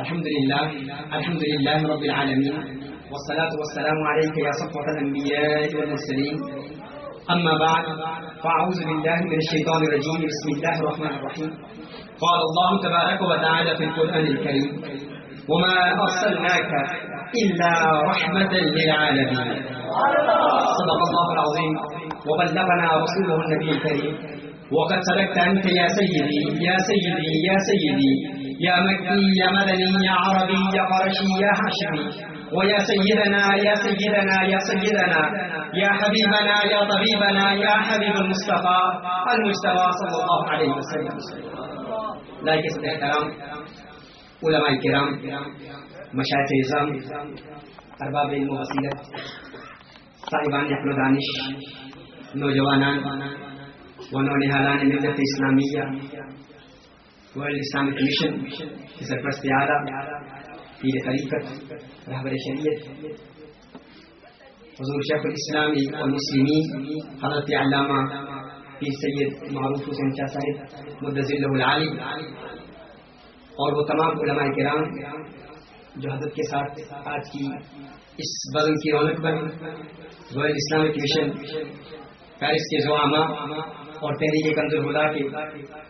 الحمد لله الحمد لله رب العالمين، والصلاة والسلام عليك يا صفوة الأنبياء والمرسلين. أما بعد، فأعوذ بالله من الشيطان الرجيم، بسم الله الرحمن الرحيم. قال الله تبارك وتعالى في القرآن الكريم وما أرسلناك إلا رحمة للعالمين. صدق الله العظيم. وبلغنا رسوله النبي الكريم وقد صدقت أنت يا سيدي يا سيدي يا سيدي يا مكي يا مدني يا عربي يا قرشي يا هاشمي ويا سيدنا يا سيدنا يا سيدنا، يا حبيبنا يا طبيبنا يا حبيب المصطفى، المجتبى صلى الله عليه وسلم. لائق احترام، علماء کرام مشاہد نظام ارباب علم و وسیلت، صاحبان احمد دانش، نوجوانان و نونحالان ملت اسلامیہ ورلڈ اسلامک مشن کی سرپرست اعلیٰ پیر طریقت رہبر شریعت حضور شیخ الاسلامی اور مسلمین حضرت علامہ پیر سید معروف حسین شاہ صاحب مدضل العالی اور وہ تمام علماء کرام جو حضرت کے ساتھ آج کی اس بزم کی رونق پر ورلڈ اسلامک مشن پیرس کے زعما اور تحریک کنزر خدا کے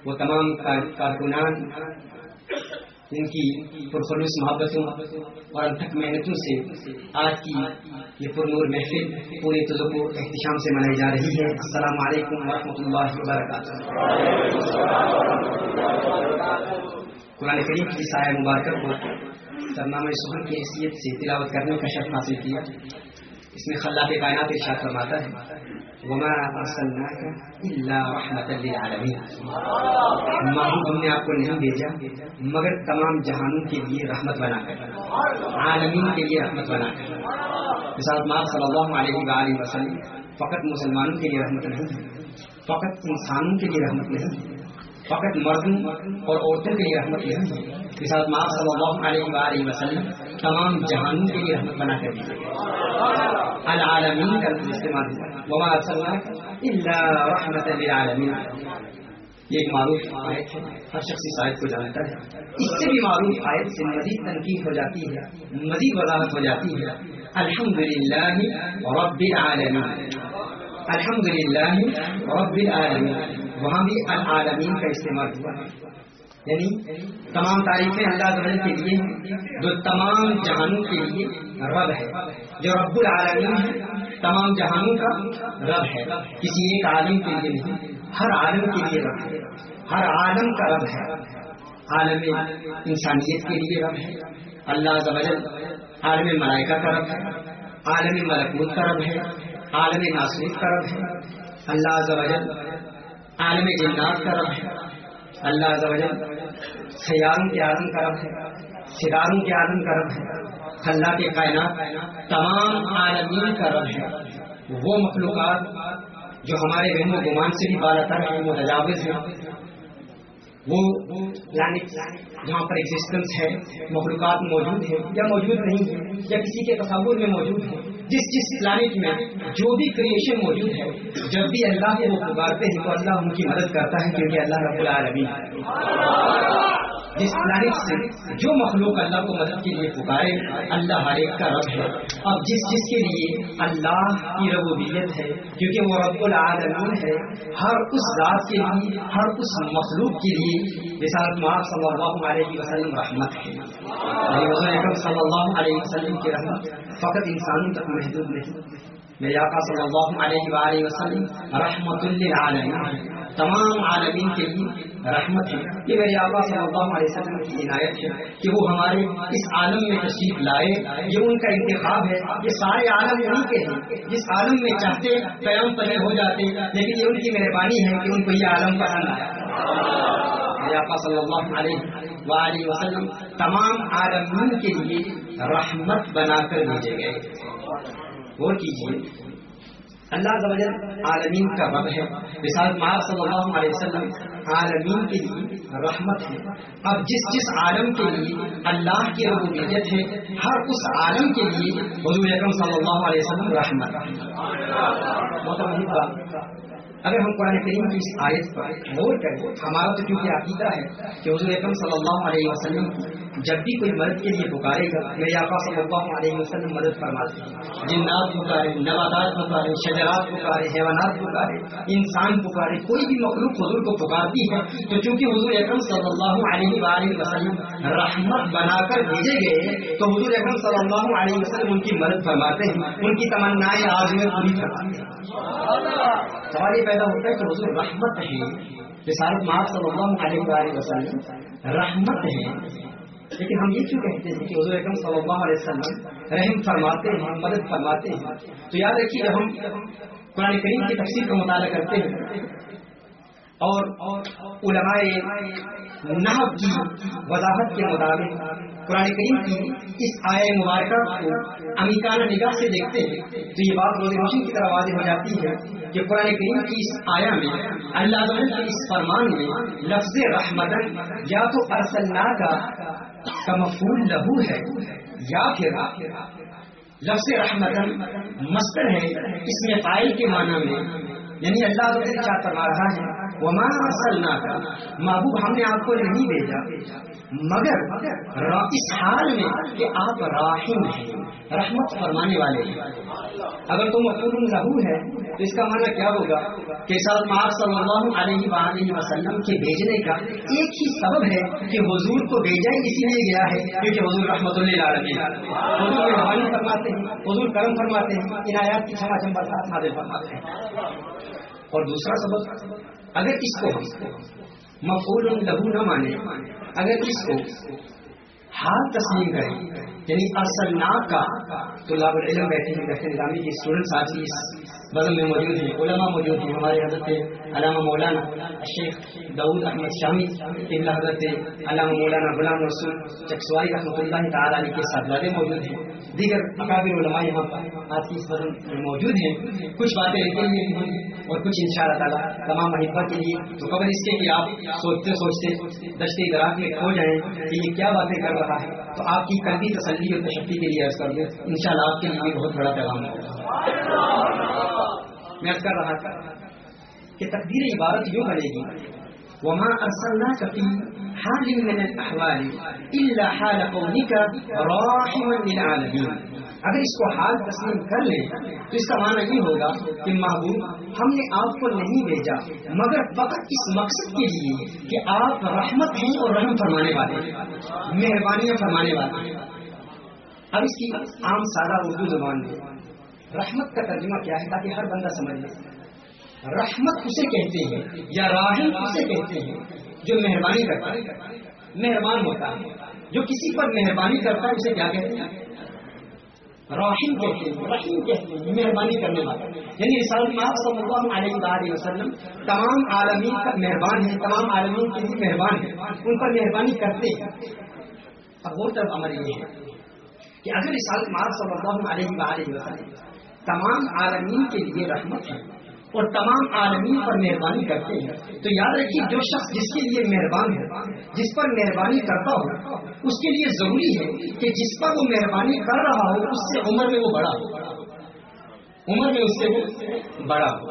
وہ تمام کارکنان، ان کی پرخلوص محبتوں اور انتھک محنتوں سے آج کی یہ پرنور محفل پورے تجرب و احتشام سے منائی جا رہی ہے۔ السلام علیکم ورحمۃ اللہ وبرکاتہ۔ قرآن کریم کی سایہ مبارکہ کو سرنامہ سبن کی حیثیت سے تلاوت کرنے کا شرط حاصل کیا۔ اس میں خلاف کائنات ارشاد فرماتا ہے، وما الا رحمت للعالمین ہم نے آپ کو نہیں بھیجا، مگر تمام جہانوں کے لیے رحمت بنا کر۔ عالمین کے لیے رحمت بنا کر۔ مثال ماں صلی اللہ علیہ وآلہ وسلم، فقط مسلمانوں کے لیے رحمت نہیں فقط انسانوں کے لیے رحمت نہیں فقط مردوں اور عورتوں کے لیے رحمت نہیں مثال ماں صلی اللہ علیہ وآلہ وسلم تمام جہانوں کے لیے رحمت بنا کر دیجیے العالمین کا استعمال وما ارسلناک الا رحمت للعالمین یہ ایک معروف آیت ہے۔ ہر شخص اس آیت کو جانتا ہے۔ اس سے بھی معروف آیت سے مزید تنقید ہو جاتی ہے۔ مزید وضاحت ہو جاتی ہے۔ الحمد للہ رب العالمین۔ الحمد للہ رب العالمین۔ وہاں بھی العالمین کا استعمال ہوا۔ ہے یعنی تمام تعریفیں اللہ تعالی کے لیے جو تمام جہانوں کے لیے رب ہے، جو رب العالمین ہے تمام جہانوں کا رب ہے، کسی ایک عالم کے لیے نہیں، ہر عالم کے لیے رب ہے، ہر عالم کا رب ہے۔ عالم انسانیت کے لیے رب ہے، اللہ زبل عالم ملائکہ کا رب ہے، عالم ملکوت کا رب ہے، عالم ناصرت کا رب ہے، اللہ زبل عالم جنات کا رب ہے، اللہ زبل سیاروں کے عالم کا رب ہے ستاروں کے عالم کا رب ہے اللہ کے کائنات، تمام عالمین کا رب ہے۔ وہ مخلوقات جو ہمارے وہم و گمان سے بھی بالا ہیں وہ تجاوز ہیں۔ وہ جہاں پر ایگزسٹنس ہے، مخلوقات موجود ہیں یا موجود نہیں ہے یا کسی کے تصور میں موجود ہے جس جس پلانٹ میں جو بھی کریشن موجود ہے، جب بھی اللہ کو پکارتے ہیں تو اللہ ان کی مدد کرتا ہے کیونکہ اللہ رب العالمین۔ جس پلانٹ سے جو مخلوق اللہ کو مدد کے لیے پکارے، اللہ ہر ایک کا رب ہے۔ اب جس جس کے لیے اللہ کی ربوبیت ہے، کیونکہ وہ رب العالمین ہے، ہر اس ذات کے لیے، ہر اس مخلوق کے لیے مثال معاف صلی اللہ علیہ وسلم رحمت ہے۔ صلی اللہ علیہ وسلم کی رحمت فقط انسانوں تک محدود نہیں۔ میرے آقا صلی اللہ علیہ وآلہ وسلم رحمت للعالمین، تمام عالمین کے لیے رحمت ہے۔ یہ میرے آقا صلی اللہ علیہ وسلم کی عنایت ہے کہ وہ ہمارے اس عالم میں تشریف لائے، یہ ان کا انتخاب ہے۔ یہ سارے عالم انہیں کے ہیں۔ جس عالم میں چاہتے قیام پلے ہو جاتے، لیکن یہ ان کی مہربانی ہے کہ ان کو یہ عالم پسند آیا میرے آقا صلی اللہ علیہ وآلہ وسلم تمام عالمین کے لیے رحمت بنا کر بھیجے گئے۔ غور کیجیے اللہ عالمین کا رب ہے۔ مثال مار صلی اللہ علیہ وسلم عالمین کے لیے رحمت ہے۔ اب جس جس عالم کے لیے اللہ کی ربوبیت ہے، ہر اس عالم کے لیے حضور اکرم صلی اللہ علیہ وسلم رحمت اگر ہم قرآن کریم کی اس آیت پر غور کریں، ہمارا تو کیونکہ عقیدہ ہے کہ حضور اکرم صلی اللہ علیہ وسلم جب بھی کوئی مدد کے لیے پکارے گا، میرے آقا صلی اللہ علیہ وسلم مدد فرماتے ہیں۔ جنات پکارے، نباتات پکارے، شجرات پکارے، حیوانات پکارے، انسان پکارے، کوئی بھی مخلوق حضور کو پکارتی ہے، تو چونکہ حضور اکرم صلی اللہ علیہ وآلہ وسلم رحمت بنا کر بھیجے گئے، تو حضور اکرم صلی اللہ علیہ وسلم ان کی مدد فرماتے ہیں۔ ان کی تمنائیں آج میں پوری کرواتے ہیں۔ سوال یہ پیدا ہوتا ہے کہ حضور رحمت ہے۔ رسالت مار صلی اللہ علیہ وسلم رحمت ہے۔ لیکن ہم یہ کیوں کہتے ہیں کہ حضور اکرم صلی اللہ علیہ وسلم رحم فرماتے ہیں، مدد فرماتے ہیں؟ تو یاد رکھیے، جب ہم قرآن کریم کی تفسیر کا مطالعہ کرتے ہیں اور علماء نحب کی وضاحت کے مطابق قرآن کریم کی اس آئے مبارکہ کو امیکانہ نگاہ سے دیکھتے ہیں، تو یہ بات روز روشن کی طرح واضح ہو جاتی ہے کہ قرآن کریم کی اس آیا میں اللہ کے اس فرمان میں لفظ رحمتن یا تو ارسلنا کا مفول لہو ہے یا پھر لفظ رحمتن مستر ہے، اس میں فائل کے معنی میں یعنی اللہ کیا فرما رہا ہے؟ وما ارسلنا کا محبوب ہم نے آپ کو نہیں بھیجا۔ مگر اس حال میں کہ آپ راحم ہیں، رحمت فرمانے والے ہیں۔ اگر تم مقبول لہو ہے، تو اس کا معنی کیا ہوگا؟ کہ سال آپ صلی اللہ علیہ وآلہ وسلم کے بھیجنے کا ایک ہی سبب ہے کہ حضور کو بھیجا ہی اسی لیے گیا ہے، کیونکہ حضور رحمت اللہ علیہ حضور مہربانی فرماتے ہیں، حضور کرم فرماتے ہیں عنایات کی چھما چمبر ساتھ حاضر فرماتے ہیں۔ اور دوسرا سبب اگر اس کو مفعول لہو نہ مانے اگر اس کو حال تسلیم کریں یعنی اصل ناک کا، تو لاب العلم بیٹھے ہیں، بیٹھے نظامی کی اسٹوڈنٹ ساتھی اس بغل میں موجود ہیں، علماء موجود ہیں، ہمارے حضرت علامہ مولانا شیخ دعود احمد شامی، قبلہ حضرت علامہ مولانا غلام رسول چکسوائی رحمۃ اللہ تعالیٰ علیہ کے ساتھ موجود ہیں۔ دیگر اکابر علماء یہاں پر آج کی اس بدن میں موجود ہیں۔ کچھ باتیں ان کے لیے اور کچھ ان شاء اللہ تعالیٰ تمام محبہ کے لیے تو قبل اس کے کہ آپ سوچتے سوچتے دشتے دراز میں کھو جائیں کہ یہ کیا باتیں کر رہا ہے۔ تو آپ کی قلبی تسلی اور تشکتی کے لیے عرض کر دیں۔ ان شاء اللہ آپ کے لیے بہت بڑا پیغام ہوگا۔ میں عرض کر رہا تھا کہ تقدیر عبارت یوں بنے گی۔ وما ارسلناك في حال من الاحوال الا حال قومك راحما للعالمين. اگر اس کو حال تسلیم کر لیں تو اس کا معنی یہ ہوگا کہ محبوب ہم نے آپ کو نہیں بھیجا مگر فقط اس مقصد کے لیے کہ آپ رحمت ہیں اور رحم فرمانے والے. مہربانیاں فرمانے والے. اب اس کی عام سادہ اردو زبان میں رحمت کا ترجمہ کیا ہے تاکہ ہر بندہ سمجھ لے. رحمت اسے کہتے ہیں یا راہم اسے کہتے ہیں؟ جو مہربانی کرتا ہے۔ مہربان ہوتا ہے۔ جو کسی پر مہربانی کرتا ہے، اسے کیا کہتے ہیں؟ راہم کہتے ہیں۔ رحیم کہتے ہیں۔ مہربانی کرنے والا۔ یعنی رسالت صلی اللہ علیہ وسلم تمام عالمین کا مہربان ہے تمام عالمین کے لیے مہربان ہے ان پر مہربانی کرتے ہیں۔ اب وہ طرف عمل یہ ہے کہ اگر رسالت صلی اللہ علیہ وسلم تمام عالمین کے لیے رحمت ہے اور تمام عالمین پر مہربانی کرتے ہیں۔ تو یاد رکھیے، جو شخص جس کے لیے مہربان ہے، جس پر مہربانی کرتا ہو، اس کے لیے ضروری ہے کہ جس پر وہ مہربانی کر رہا ہو، اس سے عمر میں وہ بڑا ہو۔ عمر میں اس سے وہ بڑا ہو۔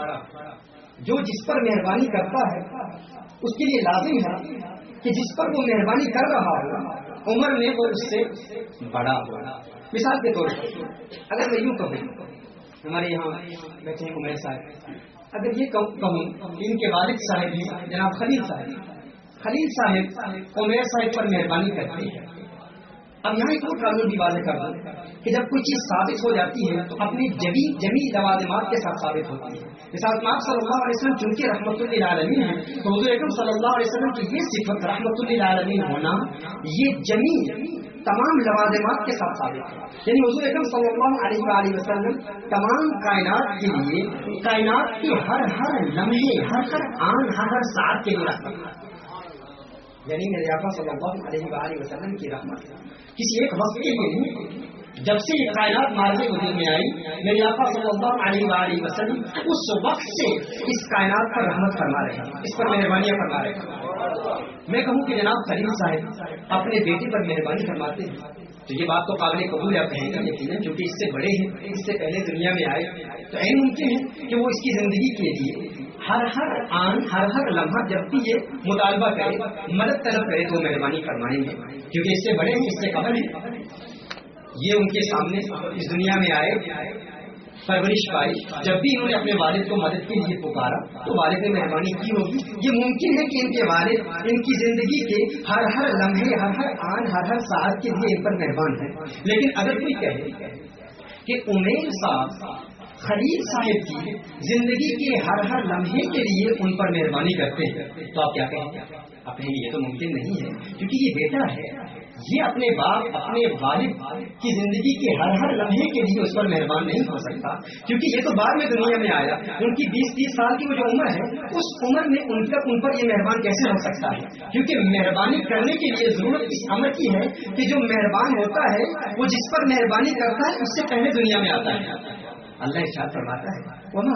جو جس پر مہربانی کرتا ہے، اس کے لیے لازم ہے کہ جس پر وہ مہربانی کر رہا ہو، عمر میں وہ اس سے بڑا ہو۔ مثال کے طور پر، اگر میں یوں کہوں، ہمارے یہاں بیٹھے ہیں عمیر صاحب اگر یہ کہوں ان کے والد صاحب ہیں، جناب خلیل صاحب خلیل صاحب عمیر صاحب پر مہربانی کرتے ہیں۔ اب یہاں ایک اور قانون بھی واضح کر دوں کہ جب کوئی چیز ثابت ہو جاتی ہے تو اپنی جمی جمی لوازمات کے ساتھ ثابت ہوتی ہے۔ مثال آپ صلی اللہ علیہ وسلم چونکہ رحمت اللہ عالمین ہے تو حضور اکرم صلی اللہ علیہ وسلم کی یہ صفت رحمت اللہ عالمین ہونا، یہ جمی تمام لوازمات کے ساتھ ثابت ہے۔ یعنی حضور اکرم صلی اللہ علیہ وآلہ وسلم تمام کائنات کے لیے کائنات کے ہر ہر لمحے، ہر ہر آن، ہر ہر ساتھ کے لیے رحمت۔ یعنی میرے آقا صلی اللہ علیہ وآلہ وسلم کی رحمت۔ کسی ایک وقت کے لیے نہیں جب سے یہ کائنات مارنے وجود میں آئی، میرے آقا صلی اللہ علیہ وآلہ وسلم اس وقت سے اس کائنات پر رحمت فرما رہے ہیں، اس پر مہربانیاں فرما رہے ہیں۔ میں کہوں کہ جناب خلیل صاحب اپنے بیٹے پر مہربانی فرماتے ہیں۔ تو یہ بات تو قابل قبول آپ کہیں گے یقیناً کیونکہ اس سے بڑے ہیں، اس سے پہلے دنیا میں آئے۔ تو این ممکن ہے کہ وہ اس کی زندگی کے لیے ہر ہر آن، ہر ہر لمحہ جب بھی یہ مطالبہ کرے، مدد طلب کرے تو مہربانی فرمائیں گے۔ کیونکہ اس سے بڑے ہیں، اس سے قبل ہیں۔ یہ ان کے سامنے اس دنیا میں آئے پرورش پائی۔ جب بھی انہوں نے اپنے والد کو مدد کے لیے پکارا تو والد نے مہربانی کی ہوگی۔ یہ ممکن ہے کہ ان کے والد ان کی زندگی کے ہر ہر لمحے، ہر ہر آن، ہر ہر ساتھ کے لیے ان پر مہربان ہے لیکن اگر کوئی کہے کہ امیر صاحب خلیل صاحب کی زندگی کے ہر ہر لمحے کے لیے ان پر مہربانی کرتے ہیں تو آپ کیا کہیں گے؟ اپنے لیے تو ممکن نہیں ہے، کیونکہ یہ بیٹا ہے۔ یہ اپنے باپ، اپنے والد کی زندگی کے ہر ہر لمحے کے لیے اس پر مہربان نہیں ہو سکتا۔ کیونکہ یہ تو بعد میں دنیا میں آیا۔ ان کی بیس، تیس سال کی وہ جو عمر ہے، اس عمر میں ان تک ان پر یہ مہربان کیسے ہو سکتا ہے؟ کیونکہ مہربانی کرنے کے لیے ضرورت اس عمر کی ہے کہ جو مہربان ہوتا ہے، وہ جس پر مہربانی کرتا ہے، اس سے پہلے دنیا میں آتا ہے۔ اللہ ارشاد فرماتا ہے۔ وما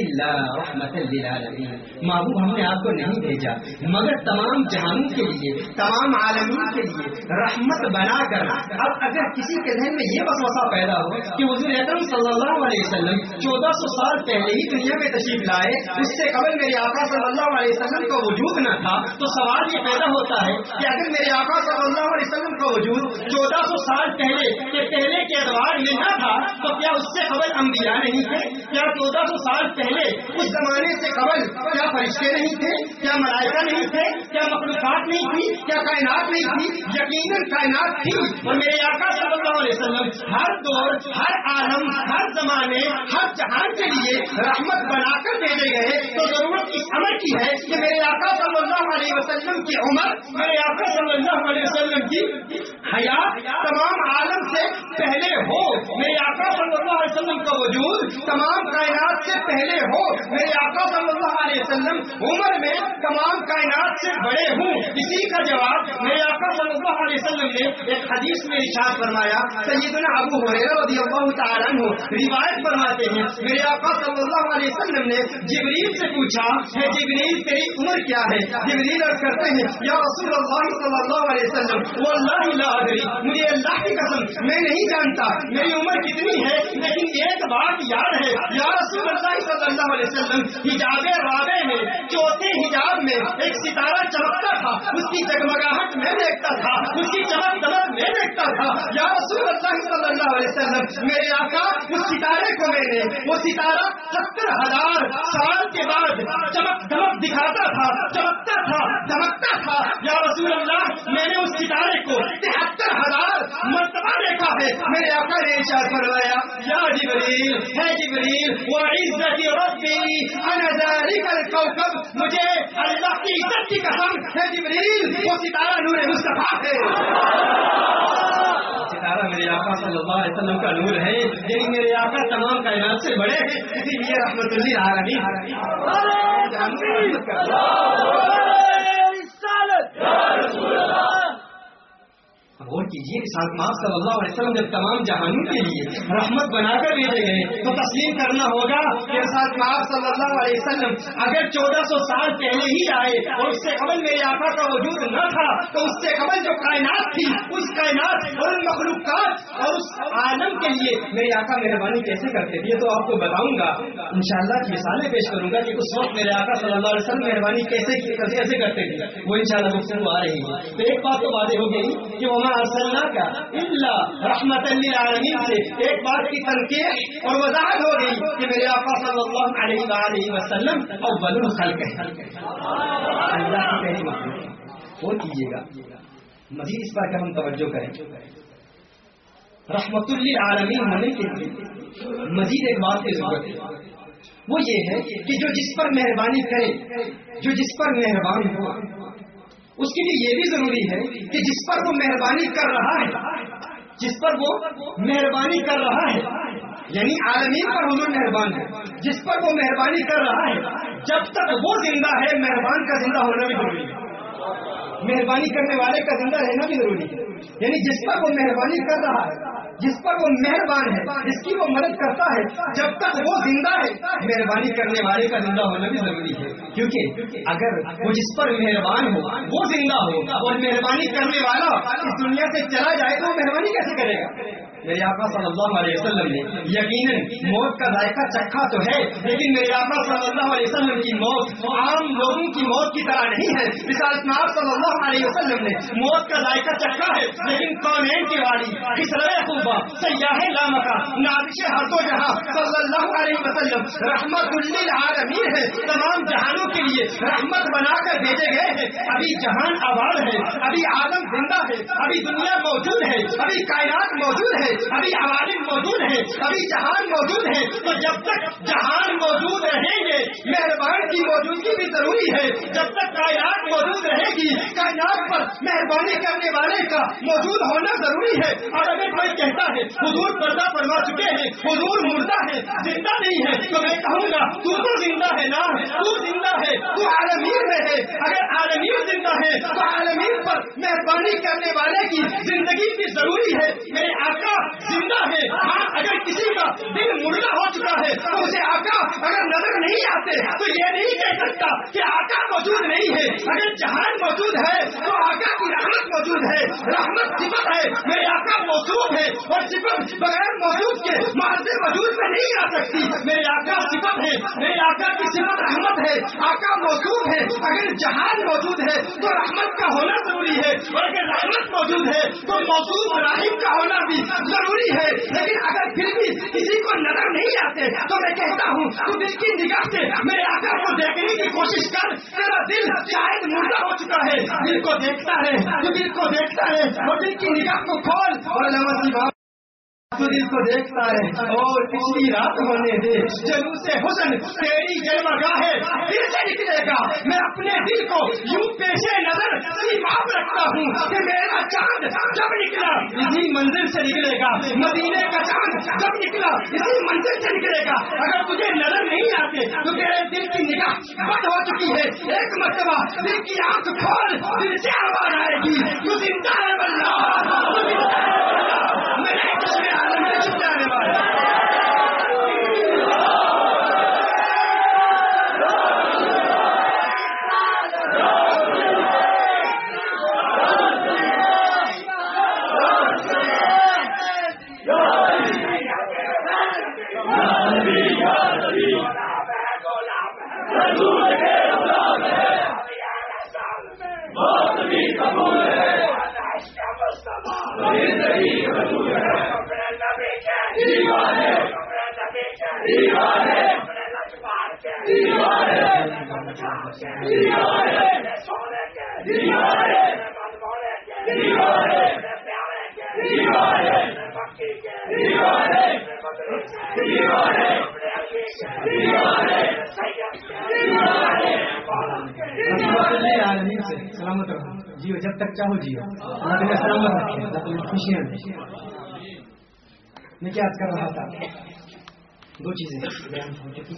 الا رحمت للعالمین محبوب ہم نے آپ کو نہیں بھیجا، مگر تمام جہانوں کے لیے، تمام عالمین کے لیے رحمت بنا کر۔ اب اگر کسی کے ذہن میں یہ وسوسہ پیدا ہو کہ حضور اکرم صلی اللہ علیہ وسلم چودہ سو سال پہلے ہی دنیا میں تشریف لائے، اس سے قبل میرے آقا صلی اللہ علیہ وسلم کا وجود نہ تھا، تو سوال یہ پیدا ہوتا ہے کہ اگر میرے آقا صلی اللہ علیہ وسلم کا وجود چودہ سو سال پہلے کے پہلے کے اعتبار میں نہ تھا، تو کیا اس سے قبل انبیاء نہیں تھے؟ کیا چودہ سو سال پہلے اس زمانے سے قبل کیا فرشتے نہیں تھے؟ کیا ملائکہ نہیں تھے؟ کیا مخلوقات نہیں تھی؟ کیا کائنات نہیں تھی؟ یقیناً کائنات تھی۔ اور میرے آقا صلی اللہ علیہ وسلم ہر دور، ہر عالم، ہر زمانے، ہر جہان کے لیے رحمت بنا کر بھیجے گئے۔ تو ضرورت اس عمر کی ہے کہ میرے آقا صلی اللہ علیہ وسلم کی عمر، میرے آقا صلی اللہ علیہ وسلم کی حیات تمام عالم سے پہلے ہو۔ میرے آقا صلی اللہ علیہ وسلم کا وجود تمام کائنات سے پہلے ہو۔ میرے آقا صلی اللہ علیہ وسلم عمر میں تمام کائنات سے بڑے ہوں۔ اسی کا جواب میرے آقا صلی اللہ علیہ وسلم نے ایک حدیث میں ارشاد فرمایا۔ سیدنا ابو حریرہ رضی اللہ تعالیٰ عنہ روایت فرماتے ہیں۔ میرے آقا صلی اللہ علیہ وسلم نے جبریل سے پوچھا ہے جبریل، تیری عمر کیا ہے؟ جبریل اور کرتے ہیں، یا رسول اللہ صلی اللہ علیہ وسلم، واللہ لا ادری، مجھے اللہ کی قسم، میں نہیں جانتا۔ میری عمر کتنی ہے، لیکن ایک بات یاد ہے یا رسول اللہ صلی اللہ علیہ وسلم حجاب رابع میں چوتھے حجاب میں ایک ستارہ چمکتا تھا، اس کی جگمگاہٹ میں دیکھتا تھا، اس کی چمک دمک میں دیکھتا تھا۔ یا رسول اللہ صلی اللہ علیہ وسلم، میرے آقا، اس ستارے کو میں نے، وہ ستارہ ستر ہزار سال کے بعد چمک دمک دکھاتا تھا، چمکتا تھا دمکتا تھا۔ یا رسول اللہ، میں نے اس ستارے کو تہتر ہزار مرتبہ دیکھا ہے۔ میرے آقا نے ارشاد فرمایا، یا جبریل ہے جبریل وہ عزت ربی انا ذلك الكوكب. مجھے اللہ کی عزت کی قسم ہے جبریل وہ ستارہ نور مصطفیٰ ہے. ستارہ میرے آقا صلی اللہ علیہ وسلم کا نور ہے یعنی میرے آقا تمام کائنات سے بڑے ہیں اسی لیے رحمت اللہ عالمین غور کیجیے کہ صلی اللہ علیہ وسلم جب تمام جہانوں کے لیے رحمت بنا کر بھیجے گئے تو تسلیم کرنا ہوگا کہ صلی اللہ علیہ وسلم اگر چودہ سو سال پہلے ہی آئے اور اس سے قبل میرے آقا کا وجود نہ تھا، تو اس سے قبل جو کائنات تھی، اس کائنات اور مخلوقات اور اس عالم کے لیے میرے آقا مہربانی کیسے کرتے تھے تو آپ کو بتاؤں گا۔ انشاءاللہ کی مثالیں پیش کروں گا کہ اس وقت میرے آقا صلی اللہ علیہ وسلم مہربانی کیسے کیسے کرتے تھے۔ وہ انشاءاللہ شاء اللہ آ رہی ہے تو ایک بات تو واضح ہو گئی کہ وہ کا اللہ رحمت للعالمین سے ایک بات کی تنقید اور وضاحت ہو گئی کہ میرے آقا صلی اللہ علیہ وآلہ وسلم اول الخلق ہے اللہ کی پہلی مخلوق وہ کیجیے گا۔ مزید اس پر کہ ہم توجہ کریں۔ رحمت للعالمین ہونے کے لیے مزید ایک بات کی ضرورت ہے۔ وہ یہ ہے کہ جو جس پر مہربانی کرے، جو جس پر مہربان ہو اس کے لیے یہ بھی ضروری ہے کہ جس پر وہ مہربانی کر رہا ہے، جس پر وہ مہربانی کر رہا ہے یعنی عالمین پر حضور مہربان ہے، جس پر وہ مہربانی کر رہا ہے، جب تک وہ زندہ ہے، مہربان کا زندہ ہونا بھی ضروری ہے۔ مہربانی کرنے والے کا زندہ رہنا بھی ضروری ہے۔ یعنی جس پر وہ مہربانی کر رہا ہے، جس پر وہ مہربان ہے جس کی وہ مدد کرتا ہے۔ جب تک وہ زندہ ہے، مہربانی کرنے والے کا زندہ ہونا بھی ضروری ہے۔ کیونکہ اگر وہ جس پر مہربان ہو، وہ زندہ ہو اور مہربانی کرنے والا اس دنیا سے چلا جائے تو مہربانی کیسے کرے گا؟ میرے آقا صلی اللہ علیہ وسلم نے یقیناً موت کا ذائقہ چکھا تو ہے، لیکن میرے آقا صلی اللہ علیہ وسلم کی موت عام لوگوں کی موت کی طرح نہیں ہے۔ صلی اللہ علیہ وسلم نے موت کا ذائقہ چکھا ہے، لیکن کونین کی واڑی خسرے خوبا سیاح لامکا نابش ہر تو جہاں، صلی اللہ علیہ وسلم رحمت للعالمین ہے، تمام جہانوں کے لیے رحمت بنا کر بھیجے گئے ہیں۔ ابھی جہان آباد ہے، ابھی عالم زندہ ہے، ابھی دنیا موجود ہے، ابھی کائنات موجود ہے، ابھی عوالم موجود ہیں ابھی جہان موجود ہے۔ تو جب تک جہان موجود رہیں گے، مہربان کی موجودگی بھی ضروری ہے۔ جب تک کائنات موجود رہے گی کائنات پر مہربانی کرنے والے کا موجود ہونا ضروری ہے۔ اور اگر کوئی کہتا ہے، حضور پردہ پروا چکے ہیں، حضور مردہ ہے، زندہ نہیں ہے، تو میں کہوں گا، تو تو زندہ ہے نا، تو زندہ ہے، تو عالمین میں ہے۔ اگر عالمین زندہ ہے، تو عالمین پر مہربانی کرنے والے کی زندگی بھی ضروری ہے۔ میرے آقا زندہ ہے۔ ہاں اگر کسی کا دل مردہ ہو چکا ہے، تو اسے آقا اگر نظر نہیں آتے، تو یہ نہیں کہہ سکتا کہ آقا موجود نہیں ہے۔ اگر جہان موجود ہے تو آقا کی رحمت موجود ہے۔ رحمت صفت ہے۔ میرے آقا موجود ہے اور صفت بغیر موجود کے مارتے وجود میں نہیں آ سکتی۔ میرے آقا صفت ہے میرے آقا کی صفت رحمت ہے۔ آقا موجود ہے اگر جہان موجود ہے تو رحمت کا ہونا ضروری ہے۔ اور اگر رحمت موجود ہے تو موجود راہم کا ہونا بھی ضروری ہے۔ لیکن اگر پھر بھی کسی کو نظر نہیں آتے تو میں کہتا ہوں، تو دل کی نگاہ سے میرے آقا کو دیکھنے کی کوشش کر۔ تیرا دل شاید مردہ ہو چکا ہے۔ دل کو دیکھتا ہے تو دل کو دیکھتا ہے اور دل کی نگاہ کو کھول۔ اور تو دل کو دیکھتا ہے اور پچھلی رات ہونے دے جلو سے حسن تیری جلوہ گاہ ہے دل سے نکلے گا میں اپنے دل کو یوں پیشے نظر سیماب رکھتا ہوں کہ میرا چاند جب نکلا اسی منزل سے نکلے گا مدینے کا چاند جب نکلا، اسی منزل سے نکلے گا۔ اگر تجھے نظر نہیں آتے تو تیرے دل کی نگاہ بند ہو چکی ہے ایک مرتبہ دل کی آنکھ کھول، دل سے آواز آئے گی جی۔ تو زندہ ہے اس نے عالم میں چھپا سلامت رہو۔ جیو جب تک چاہو جیو۔ اللہ سلامت رکھے خوشیاں میں کیا کر رہا تھا۔ دو چیزیں۔ بیان ہو چکی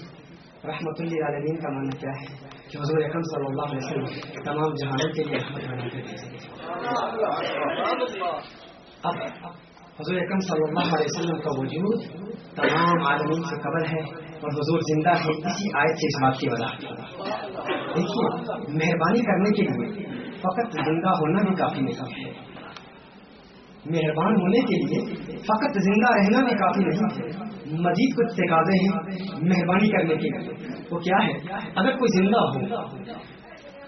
رحمت اللہ عالمین کا معنی کیا ہے؟ کہ حضور اکم صلی اللہ علیہ وسلم تمام جہانوں کے لیے رحمت بنا کر اب حضور اکم صلی اللہ علیہ وسلم کا وجود تمام عالمین سے قبل ہے اور حضور زندہ ہے اسی آیت سے اس بات کی وجہ۔ دیکھیے، مہربانی کرنے کے لیے فقط زندہ ہونا بھی کافی نہیں ہے۔ مہربان ہونے کے لیے فقط زندہ رہنا بھی کافی نہیں ہے مزید کچھ تقاضے ہیں مہربانی کرنے کے لیے وہ کیا ہے؟ اگر کوئی زندہ ہو،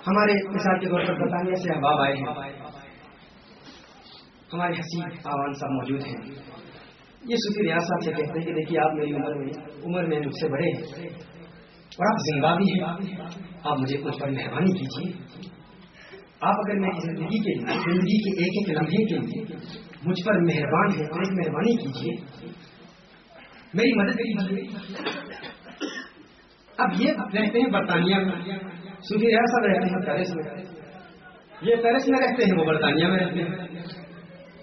ہمارے مثال کے طور پر برطانیہ سے احباب آئے ہیں۔ ہمارے حسین آوان صاحب موجود ہیں۔ یہ سفی ریاض صاحب سے کہتے ہیں کہ دیکھیے آپ میری عمر میں عمر میں مجھ سے بڑے ہیں اور آپ زندہ بھی ہیں۔ آپ مجھے کچھ پر مہربانی کیجیے۔ آپ اگر میری زندگی کے زندگی کے ایک ایک لمحے کے لیے مجھ پر مہربان ہے تو مہربانی کیجیے میری مدد کیجیے اب یہ رہتے ہیں برطانیہ میں۔ سفی ایسا رہتے ہیں پیرس میں یہ پیرس میں رہتے ہیں، وہ برطانیہ میں رہتے ہیں۔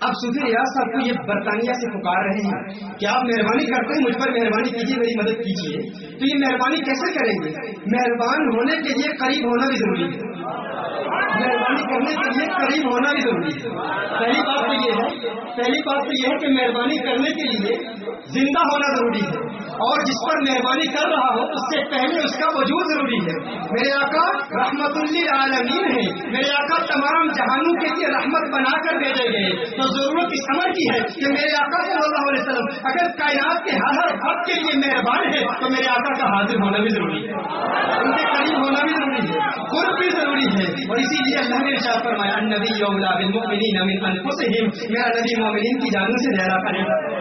اب صوفی ریاض صاحب کو یہ برطانیہ سے پکار رہے ہیں کہ آپ مہربانی کرتے ہیں، مجھ پر مہربانی کیجیے میری مدد کیجیے تو یہ مہربانی کیسے کریں گے؟ مہربان ہونے کے لیے قریب ہونا بھی ضروری ہے۔ مہربانی کرنے کے لیے قریب ہونا بھی ضروری ہے۔ پہلی بات تو یہ ہے، پہلی بات تو یہ ہے کہ مہربانی کرنے کے لیے زندہ ہونا ضروری ہے۔ اور جس پر مہربانی کر رہا ہو اس سے پہلے اس کا وجود ضروری ہے۔ میرے آقا، رحمت للعالمین ہے میرے آقا، تمام جہانوں کے لیے رحمت بنا کر بھیجے گئے تو ضرورت اس عمر کی ہے کہ میرے آقا صلی اللہ علیہ وسلم، اگر کائنات کے ہر ہر وقت کے لیے مہربان ہے تو میرے آقا کا حاضر ہونا بھی ضروری ہے۔ ان کے قریب ہونا بھی ضروری ہے۔ قرب بھی ضروری ہے۔ اور اسی لیے اللہ نے ارشاد فرمایا، النبی اولا بالمؤمنین من انفسهم۔ میرا نبی مومنین کی جانوں سے زیادہ قریب ہے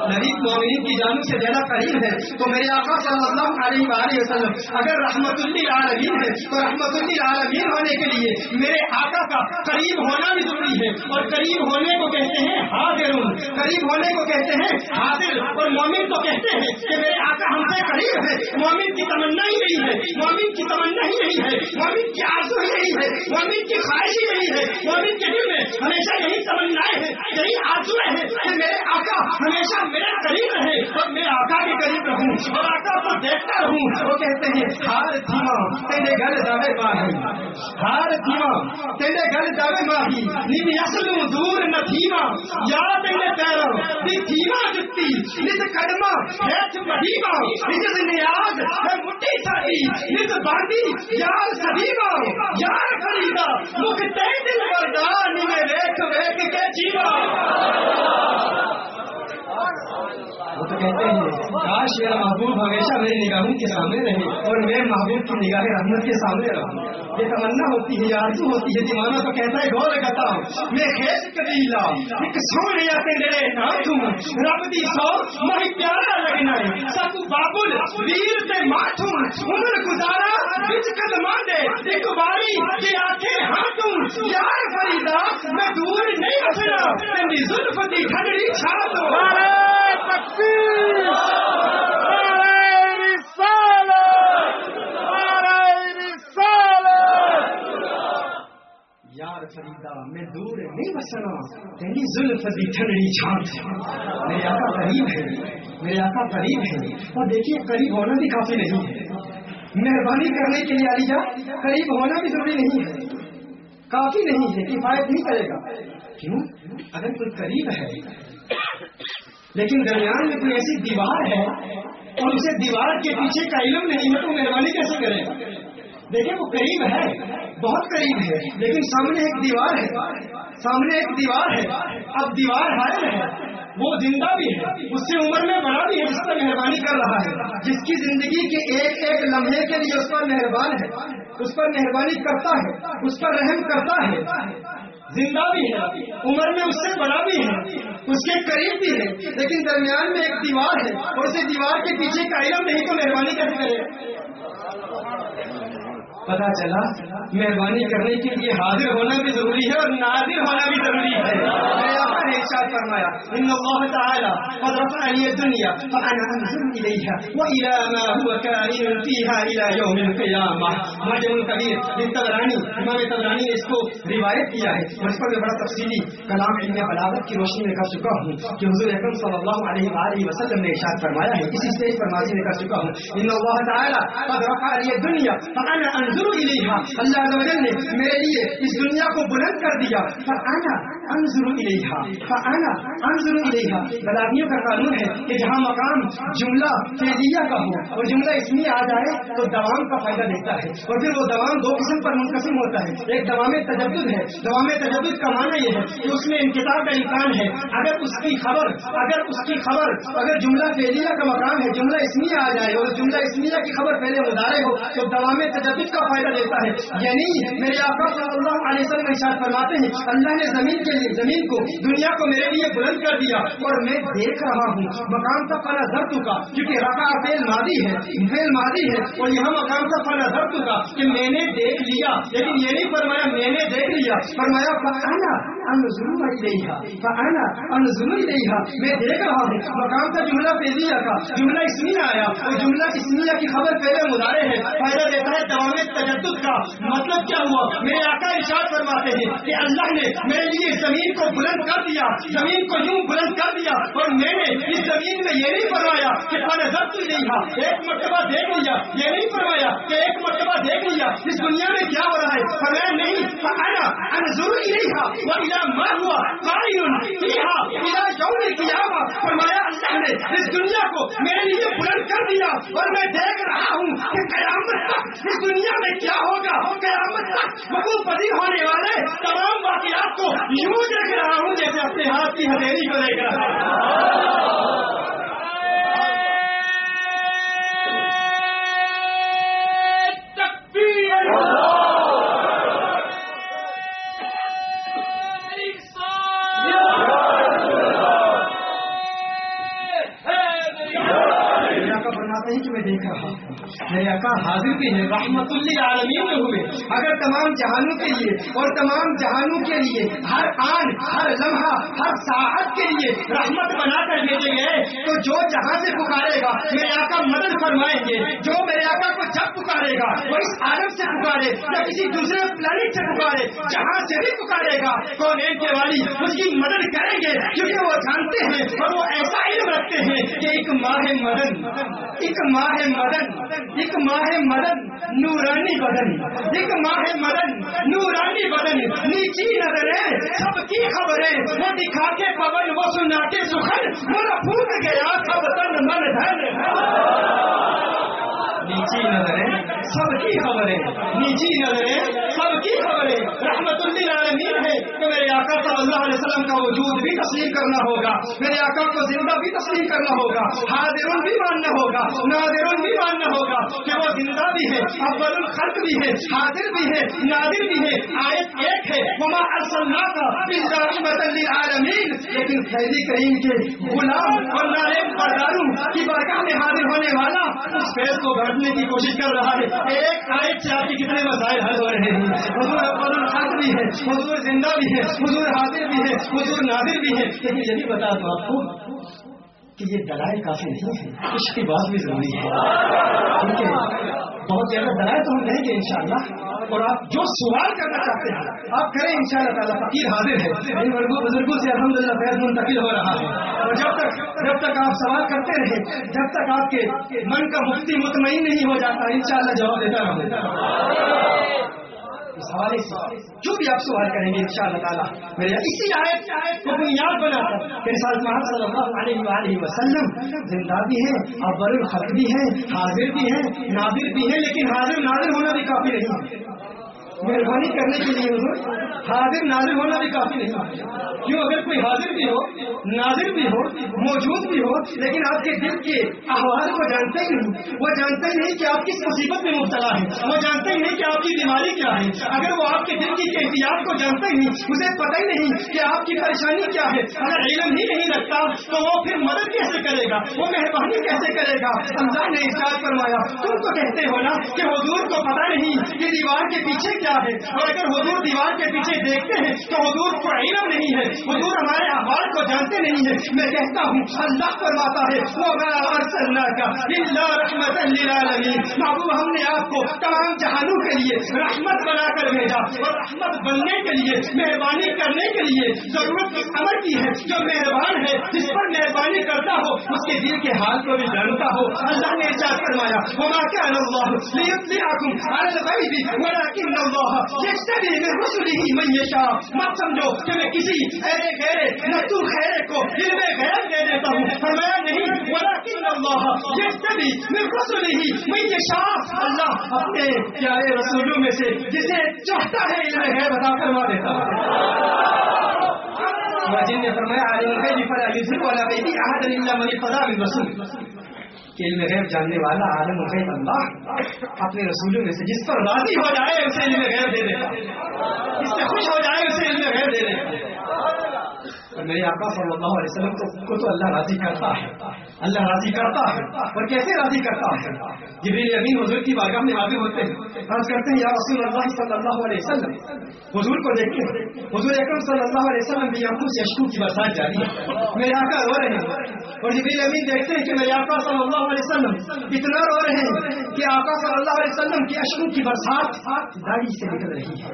نبی مومنین کی جانوں سے قریب ہے تو میرے آقا صلی اللہ علیہ وآلہ وسلم، اگر رحمت للعالمین ہے تو رحمت للعالمین ہونے کے لیے میرے آقا کا قریب ہونا بھی ضروری ہے۔ اور قریب ہونے کو کہتے ہیں حاضر۔ قریب ہونے کو کہتے ہیں حاضر۔ اور مومن کو کہتے ہیں کہ میرے آقا ہم سے قریب ہے۔ مومن کی تمنا ہی نہیں ہے۔ مومن کی تمنا ہی نہیں ہے۔ مومن کی آرزو ہی نہیں ہے۔ مومن کی خواہش ہی نہیں ہے۔ مومن کے دل میں ہمیشہ یہی تمنائیں ہیں، یہی آرزو ہے کہ میرے آقا ہمیشہ میرے قریب رہے۔ اور میں آقا کے قریب رہوں اور آقا کو دیکھتا رہوں۔ وہ کہتے ہیں، ہار دھیما تیرے گھر دعوے ماہی ہار دھیما تیرے گھر دعوے ماہی نیم یسلو دور نہ دھیما یا تیرے پیروں دی دھیما جتی نت کڑما ہیچ مہیما نت نیاز ہے مٹی ساڑی نت باندی یار سدیما۔ یار فریدا مکھ تے دل وردا نیمے ویک ویک کے جیوا وہ تو کہتے ہیں، کاش میرا محبوب ہمیشہ میری نگاہوں کے سامنے رہے اور میں محبوب کی نگاہ رحمت کے سامنے رہوں یہ تمنا ہوتی ہے آرزو ہوتی ہے، دیوانہ تو کہتا ہے، گور کہتا ہوں، میں خیز قبیلہ ایک سونے آتے میرے نام تم رب دی سو مہی پیارا لگنا ہے سب بابل، ویر سے ماتھوں عمر گزارا بچ قدمان دے ایک باری کی آنکھیں ہاتھوں یار فریدا، میں دور نہیں رکھنا تیری زلف دی ٹھنڈی چھا دو یار فریدا میں دور نہیں بسنا تیری زلف دی ٹھنڈی چھان میرے آقا قریب ہے، میرے آقا قریب ہے. اور دیکھیے، قریب ہونا بھی کافی نہیں ہے. مہربانی کرنے کے لیے علی جا، قریب ہونا بھی ضروری نہیں ہے. کافی نہیں ہے، کفایت نہیں کرے گا. کیوں؟ اگر کوئی قریب ہے لیکن درمیان میں کوئی ایسی دیوار ہے اور اسے دیوار کے پیچھے کا علم نہیں ہے تو مہربانی کیسے کرے؟ دیکھیں وہ قریب ہے، بہت قریب ہے، لیکن سامنے ایک دیوار ہے، سامنے ایک دیوار ہے، اب دیوار حائل ہے، وہ زندہ بھی ہے، اس سے عمر میں بڑا بھی ہے جس پر مہربانی کر رہا ہے، جس کی زندگی کے ایک ایک لمحے کے لیے اس پر مہربان ہے، اس پر مہربانی کرتا ہے، اس پر رحم کرتا ہے زندہ بھی ہے، عمر میں اس سے بڑا بھی ہے، اس کے قریب بھی ہے، لیکن درمیان میں ایک دیوار ہے اور اسے دیوار کے پیچھے کا علم نہیں تو مہربانی کیسے کرے۔ پتا چلا، مہربانی کرنے کے لیے حاضر ہونا بھی ضروری ہے اور نازر ہونا بھی ضروری ہے۔ ارشاد فرمایا، ان اللہ تعالی قد الدنيا فانا اليها والى ما هو كائن فيها الى يوم القيامه معجم امام طبرانی نے اس کو روایت کیا ہے۔ اور اس پر میں بڑا تفصیلی کلام علم بلاغت کی روشنی میں کر چکا ہوں کہ حضور اکرم صلی اللہ علیہ وآلہ وسلم نے ارشاد فرمایا ہے۔ اسی اسٹیج پر ماضی میں کر چکا ہوں۔ ان اللہ تعالی قد رفع لي الدنيا فانا انظر اللہ عز نے میرے لیے اس دنیا کو بلند کر دیا۔ فانا انظر اليها فانا انظر اليها بلاغیوں کا قانون ہے کہ جہاں مقام جملہ فعلیہ کا ہو اور جملہ اس میں آ جائے تو دوام کا فائدہ دیتا ہے اور پھر وہ دوام دو قسم پر منقسم ہوتا ہے۔ ایک دوام تجدد ہے، دوام تجدد کا معنی یہ ہے کہ اس میں انکتاب کا امکان ہے۔ اگر اس کی خبر، اگر اس کی خبر، اگر جملہ فعلیہ کا مقام ہے، جملہ اسمیہ آ جائے اور جملہ اسمیہ کی خبر پہلے مدارے ہو، تو دوام تجدد کا فائدہ دیتا ہے۔ یعنی میرے آقا صلی اللہ علیہ وسلم ارشاد فرماتے ہیں، اللہ نے زمین کے زمین کو دنیا کو میرے لیے بلند کر دیا اور میں دیکھ رہا ہوں۔ مقام کا فلا درد کا کیونکہ رفا فیل مادی ہے فیل مادی ہے۔ اور یہاں مقام کا فلا درد کا کہ میں نے دیکھ لیا۔ لیکن یہ نہیں فرمایا میں نے دیکھ لیا، فرمایا فانا ان ضرور نہیں تھا فانا ان نہیں میں دیکھ رہا ہوں، مقام کا جملہ پیزیا کا جملہ اسمیہ آیا۔ اور جملہ اسمیہ کی خبر پہلے مدارے ہے، فائدہ دیتا ہے دوام تجدد کا۔ مطلب کیا ہوا؟ میرے آقا ارشاد فرماتے ہیں کہ اللہ نے میرے لیے زمین کو بلند کر دیا، زمین کو یوں بلند کر دیا اور میں نے اس زمین میں یہ نہیں فرمایا کہ فن ضبط ہی نہیں تھا ایک مرتبہ دیکھ لیا، یہ نہیں فرمایا کہ ایک مرتبہ دیکھ لیا۔ اس دنیا میں کیا ہو رہا ہے؟ فرمایا نہیں فرمایا ان ضروری نہیں تھا۔ وہ الا ما ہوا قائل فیھا اذا فرمایا اللہ نے اس دنیا کو میرے لیے بلند کر دیا اور میں دیکھ رہا ہوں کہ قیامت تک اس دنیا میں کیا ہوگا۔ قیامت تک وقوع پذیر ہونے والے تمام واقعات کو یوں دیکھ رہا ہوں جیسے اپنے ہاتھ کی ہتھیلی کو دیکھ رہا ہوں کہ میں دیکھ رہا ہوں میرے آقا حاضر بھی ہے رحمت اللہ عالمین میں ہوئے۔ اگر تمام جہانوں کے لیے اور تمام جہانوں کے لیے ہر آن، ہر لمحہ، ہر ساحت کے لیے رحمت بنا کر بھیجے گئے، تو جو جہاں سے پکارے گا، میرے آقا مدد فرمائیں گے۔ جو میرے آقا کو جب پکارے گا، وہ اس عالم سے پکارے، یا کسی دوسرے پلانٹ سے پکارے، جہاں سے بھی پکارے گا، کون کے والی اس کی مدد کریں گے؟ کیونکہ وہ جانتے ہیں اور وہ ایسا علم رکھتے ہیں کہ ایک ماہ مدن، ایک ماہ مدن ایک ماہ مدن نورانی بدن، ایک ماہ مدن نورانی بدن۔ نیچی نظریں سب کی خبریں وہ دکھا کے پون، وہ سنا کے سخن۔ میرا پھوٹ گیا، سب تن من دھن۔ نیچی نظریں سب کی خبریں نیچی نظریں سب کی خبریں رحمت اللہ عالمین ہے کہ میرے آقا صلی اللہ علیہ وسلم کا وجود بھی تسلیم کرنا ہوگا، میرے آقا کو زندہ بھی تسلیم کرنا ہوگا حاضر بھی ماننا ہوگا نادر بھی ماننا ہوگا کہ وہ زندہ بھی ہے اول الخلق بھی ہے حاضر بھی ہے نادر بھی ہے آیت ایک ہے، وما ارسلنا کا رحمت للعالمین لیکن فیضی کریم کے غلام اور نارم برداروں کی برکات میں حاضر ہونے والا اس فیض کو گھٹنے کی کوشش کر رہا ہے۔ ایک آیت سے آپ کے کتنے مسائل حل ہو رہے ہیں۔ حضور اول الخلق بھی ہے، حضور زندہ بھی ہے، حضور حاضر بھی ہے، حضور نادر بھی ہے۔ لیکن یہ بھی بتا دوں آپ کو کہ یہ دلائل کافی نہیں ہے اس کی بات بھی ضروری ہے۔ ٹھیک ہے۔ بہت زیادہ ڈرائے تو ہم کہیں گے انشاءاللہ۔ اور آپ جو سوال کرنا چاہتے ہیں، آپ کریں ان شاء اللہ تعالیٰ، فقیر حاضر ہے یعنی بزرگوں سے الحمد للہ فیض منتقل ہو رہا ہے۔ اور جب تک جب تک آپ سوال کرتے رہے جب تک آپ کے من کا مفتی مطمئن نہیں ہو جاتا ان شاء اللہ جواب دیتا رہوں۔ اس حوالے سے۔ جو بھی آپ سوال کریں گے ان شاء اللہ تعالیٰ میرے اسی آیت کو بنیاد بنا کر کہ رسالت محمد صلی اللہ علیہ وآلہ وسلم زندہ بھی ہے ابر الحق بھی ہے حاضر بھی ہے ناظر بھی ہے لیکن حاضر ناظر ہونا بھی کافی نہیں۔ مہربانی کرنے کے لیے حاضر نازر ہونا بھی کافی نہیں کیوں؟ اگر کوئی حاضر بھی ہو نازر بھی ہو، موجود بھی ہو، لیکن آپ کے دل کے احوال کو جانتے ہی نہیں، وہ جانتے ہی نہیں کہ آپ کس مصیبت میں مبتلا ہے وہ جانتے ہی نہیں کہ آپ کی بیماری کیا ہے۔ اگر وہ آپ کے دل کی کیفیات کو جانتے ہی نہیں، اسے پتہ ہی نہیں کہ آپ کی پریشانی کیا ہے۔ اگر علم ہی نہیں رکھتا، تو وہ پھر مدد کیسے کرے گا؟ وہ مہربانی کیسے کرے گا؟ اللہ نے اشار فرمایا، تم تو کہتے ہو نا کہ حضور کو پتا نہیں کہ دیوار کے پیچھے کیا ہے؟ اور اگر حضور دیوار کے پیچھے دیکھتے ہیں تو حضور کو علم نہیں ہے۔ حضور ہمارے احوال کو جانتے نہیں ہے میں کہتا ہوں، اللہ فرماتا ہے محبوب، ہم نے آپ کو تمام جہانوں کے لیے رحمت بنا کر بھیجا اور رحمت بننے کے لیے، مہربانی کرنے کے لیے ضرورت کی امر کی ہے۔ جو مہربان ہے، جس پر مہربانی کرتا ہو، اس کے دل کے حال کو بھی جانتا ہو۔ اللہ نے ارشاد فرمایا، وما كان الله ليطلعكم على الغيب ولكن الله يجتبي من رسله من يشاء مت سمجھو کہ میں کسی ایرے گہرے نتو خیرے کو علم غیب دے دیتا ہوں فرمایا نہیں ولكن الله يجتبي من رسله من يشاء اللہ اپنے پیارے رسولوں میں سے جسے چاہتا ہے علم غیب عطا فرما دیتا ہے جن نے فرمایا عالم الغیب فلا یذهب ولا غیبی احد الا من ارتضى من رسول کہ علم غیب جاننے والا عالم غیب اللہ اپنے رسولوں میں سے جس پر راضی ہو جائے اسے علم غیب دے دیتا جس سے خوش ہو جائے اسے علم غیب دے دیتا میرے آقا صلی اللہ علیہ وسلم کو, کو تو اللہ راضی کرتا ہے۔ اللہ راضی کرتا ہے۔ اور کیسے راضی کرتا ہے؟ جبریل امین حضور کی بارگاہ میں حاضر ہوتے ہیں۔ عرض کرتے ہیں یا رسول اللہ صلی اللہ علیہ وسلم حضور کو دیکھتے ہیں۔ حضور اکرم صلی اللہ علیہ وسلم کی آنکھوں سے اشکو کی برسات جاری ہے۔ میرے آقا رو رہے ہیں۔ اور جبریل امین دیکھتے ہیں کہ میرے آقا صلی اللہ علیہ وسلم اتنا رو رہے ہیں کہ آقا صلی اللہ علیہ وسلم کی اشکو کی برسات داڑھی سے نکل رہی ہے۔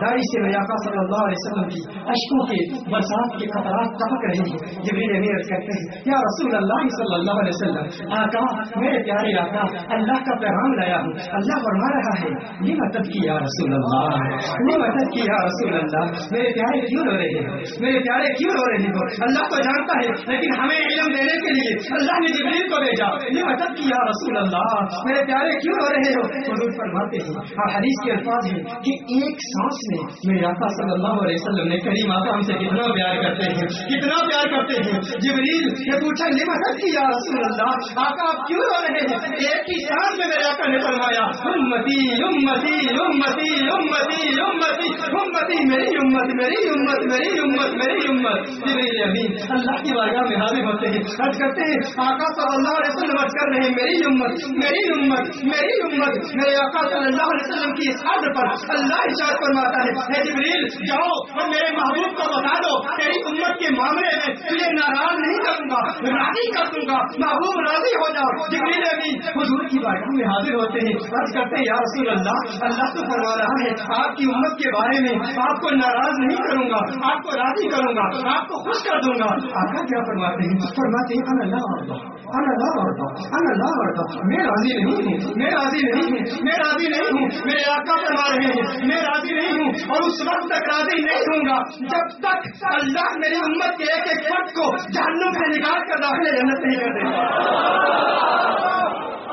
داڑھی سے میرے آقا صلی اللہ علیہ وسلم کی اشکو کے برسات کے خطرات ٹپک رہے ہیں جبریل امیر کہتے ہیں، یا رسول اللہ صلی اللہ علیہ وسلم، آقا، میرے پیارے آقا، اللہ کا پیغام لایا ہوں، اللہ فرما رہا ہے، یہ مطلب کی یا رسول اللہ نہیں مدد کی یا رسول اللہ، میرے پیارے کیوں رو رہے ہیں میرے پیارے کیوں رو رہے ہو؟ اللہ تو جانتا ہے، لیکن ہمیں علم دینے کے لیے اللہ نے جبریل کو بھیجا، یہ مدد کی یا رسول اللہ، میرے پیارے کیوں رو رہے ہو؟ حضور فرماتے ہیں اور حدیث کے الفاظ ہیں کہ ایک سانس میں میرے آقا صلی اللہ علیہ وسلم نے کریم آقا ہم سے کتنا پیار کرتے ہیں، کتنا پیار کرتے ہیں۔ جبریل نے پوچھا یہ مدد کی یا رسول اللہ، آقا آپ کیوں رو رہے ہیں؟ ایک ہی سانس میں میرے آقا نے فرمایا، امتی امتی امتی امتی امتی امتی، میری امت میری امت میری امت میری امت۔ جبریل امین، اللہ کی بارگاہ میں حاضر ہوتے ہیں۔ حج کرتے ہیں، آقا صلی اللہ علیہ وسلم حج کر رہے ہیں۔ میری امت میری امت میری امت۔ میرے آقا صلی اللہ علیہ وسلم کی اس حد پر اللہ اشار فرماتا ہے جبریل، جاؤ اور میرے محبوب کو بتا دو میری امت کے معاملے میں تجھے ناراض نہیں کروں گا راضی کر دوں گا، محبوب راضی ہو جاؤ جبریل بھی حضور کی بارگاہ میں حاضر ہوتے ہیں، عرض کرتے ہیں، یا رسول اللہ اللہ تو فرما رہا ہے، آپ کی امت کے بارے میں آپ کو ناراض نہیں کروں گا، آپ کو راضی کروں گا، آپ کو خوش کر دوں گا۔ آقا کیا فرماتے ہیں؟ فرماتے ہیں اللہ لا اللہ بڑھتا لا اللہ بڑھتا میں راضی نہیں ہوں، میں راضی نہیں ہوں، میں راضی نہیں ہوں، میرے آقا فرما رہے ہیں، میں راضی نہیں ہوں اور اس وقت تک راضی نہیں ہوں گا جب تک اللہ میری امت کے ایک ایک فرد کو جہنم سے نکال کر داخلے جنت نہیں کر دے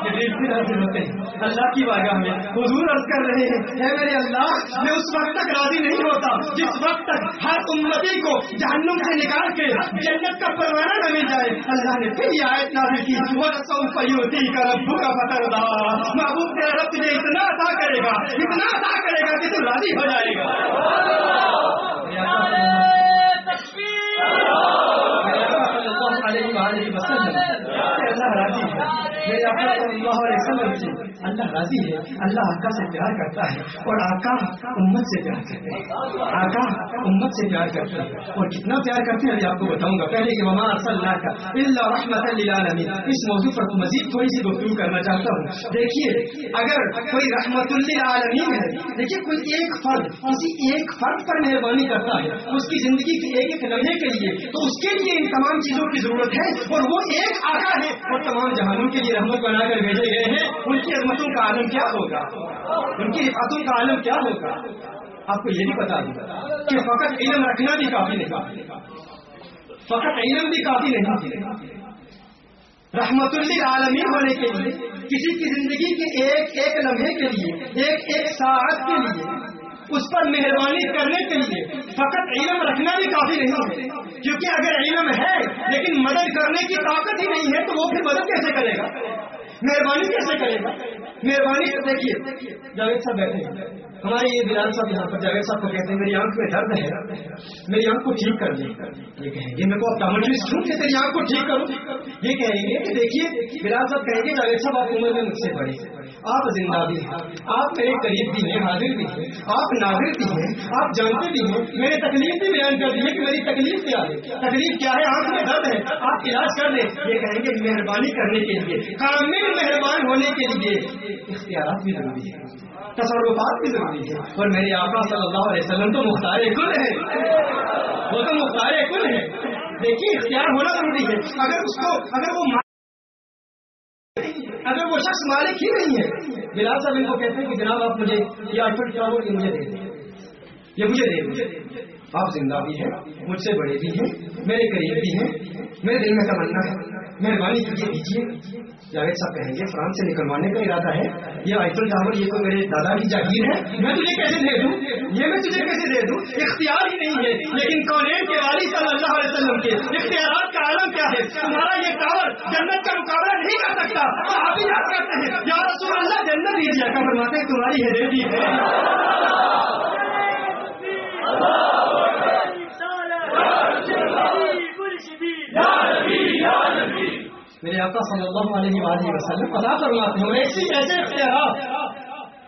ہوتے ہیں اللہ کی بارگاہ میں حضور عرض کر رہے ہیں اے میرے اللہ میں اس وقت تک راضی نہیں ہوتا جس وقت تک ہر امتی کو جہنم سے نکال کے جنت کا پروانہ نہ مل جائے۔ اللہ نے پھر یہ آیت نازل کی وہ رسول پیوتی کا ربو کا دا محبوب تیرا رب تجھے اتنا عطا کرے گا اتنا عطا کرے گا کہ تو راضی ہو جائے گا۔ اللہ راضی ہے میرے آقا صلی اللہ علیہ وسلم سے اللہ راضی ہے، اللہ آقا سے پیار کرتا ہے اور آقا امت سے پیار کرتے ہیں آقا امت سے پیار کرتے ہیں اور کتنا پیار کرتے ہیں ابھی آپ کو بتاؤں گا۔ پہلے کہ مما صلی اللہ کا اللہ رحمت للعالمین۔ اس موضوع پر مزید تھوڑی سی گفتگو کرنا چاہتا ہوں۔ دیکھیے، اگر کوئی رحمت للعالمین ہے، دیکھیے، کوئی ایک فرد، کسی ایک فرد پر مہربانی کرتا ہے، اس کی زندگی کے ایک ایک لمحے کے لیے، تو اس کے لیے ان تمام چیزوں کی ضرورت ہے۔ اور وہ ایک آقا ہے اور تمام جہانوں کے لیے رحمت بنا کر بھیجے گئے ہیں، ان کی عظمتوں کا عالم کیا ہوگا؟ ان کی رفاتوں کا عالم کیا ہوگا؟ آپ کو یہ بھی بتا دوں کہ فقط علم رکھنا بھی کافی نہیں۔ فقط علم بھی کافی نہیں۔ رحمت عالمی ہونے کے لیے، کسی کی زندگی کے ایک ایک لمحے کے لیے، ایک ایک ساعت کے لیے اس پر مہربانی کرنے کے لیے فقط علم رکھنا بھی کافی نہیں ہے۔ کیونکہ اگر علم ہے لیکن مدد کرنے کی طاقت ہی نہیں ہے تو وہ پھر مدد کیسے کرے گا؟ مہربانی کیسے کرے گا؟ مہربانی دیکھیے، جاوید صاحب بیٹھے ہمارے یہ بلال صاحب یہاں پر، جاوید صاحب کو کہتے ہیں، میری آنکھ میں درد ہے، میری آنکھ کو ٹھیک کر دیں۔ یہ کہیں گے میرے کو اپٹامٹرسٹ ہوں کہ تیری آنکھ کو ٹھیک کروں۔ یہ کہیں گے کہ دیکھیے بلال صاحب کہیں گے، جاوید صاحب آپ عمر میں مجھ سے بڑے آپ زندہ بھی ہیں، آپ میرے قریب بھی ہیں، حاضر بھی ہیں، آپ ناظر بھی ہیں، آپ جانتے بھی ہیں۔ میرے تکلیف بھی بیان کر دیے کہ میری تکلیف کیا ہے۔ تکلیف کیا ہے؟ آنکھ میں درد ہے۔ آپ علاج کر دیں یہ کہیں گے مہربانی کرنے کے لیے۔ کامل مہربان ہونے کے لیے۔ اختیارات بھی ضروری ہے تصرفات بھی ضروری ہے اور میرے آقا صلی اللہ علیہ وسلم تو مختار کل ہے وہ تو مختار کل ہے دیکھیے، اختیار ہونا ضروری ہے۔ اگر اس کو اگر وہ اگر وہ شخص مالک ہی نہیں ہے، بلال صاحب ان کو کہتے ہیں کہ جناب آپ مجھے یہ آؤٹ کیا ہو، یہ مجھے دے دیں۔ یہ مجھے دے دیں۔ آپ زندہ بھی ہیں، مجھ سے بڑے بھی ہیں، میرے قریب بھی ہیں، میرے دل میں تمنا ہے، مہربانی کیجیے دیجیے جاوید صاحب کہیں گے فرانس سے نکلوانے کا ارادہ ہے یہ آئیفل ٹاور یہ تو میرے دادا کی جاگیر ہے میں تجھے کیسے دے دوں یہ میں تجھے کیسے دے دوں اختیار ہی نہیں ہے لیکن کونین کے والی صلی اللہ علیہ وسلم کے اختیارات کا عالم کیا ہے تمہارا یہ ٹاور جنت کا مقابلہ نہیں کر سکتا تو آپ ہی یاد کرتے ہیں یا رسول اللہ جنت دیجیے کا فرماتے ہیں تمہاری ہیریٹی ہے میرے آقا صلی اللہ علیہ وآلہ وسلم ادا فرماتے ہیں ایسی ایسے اختیارات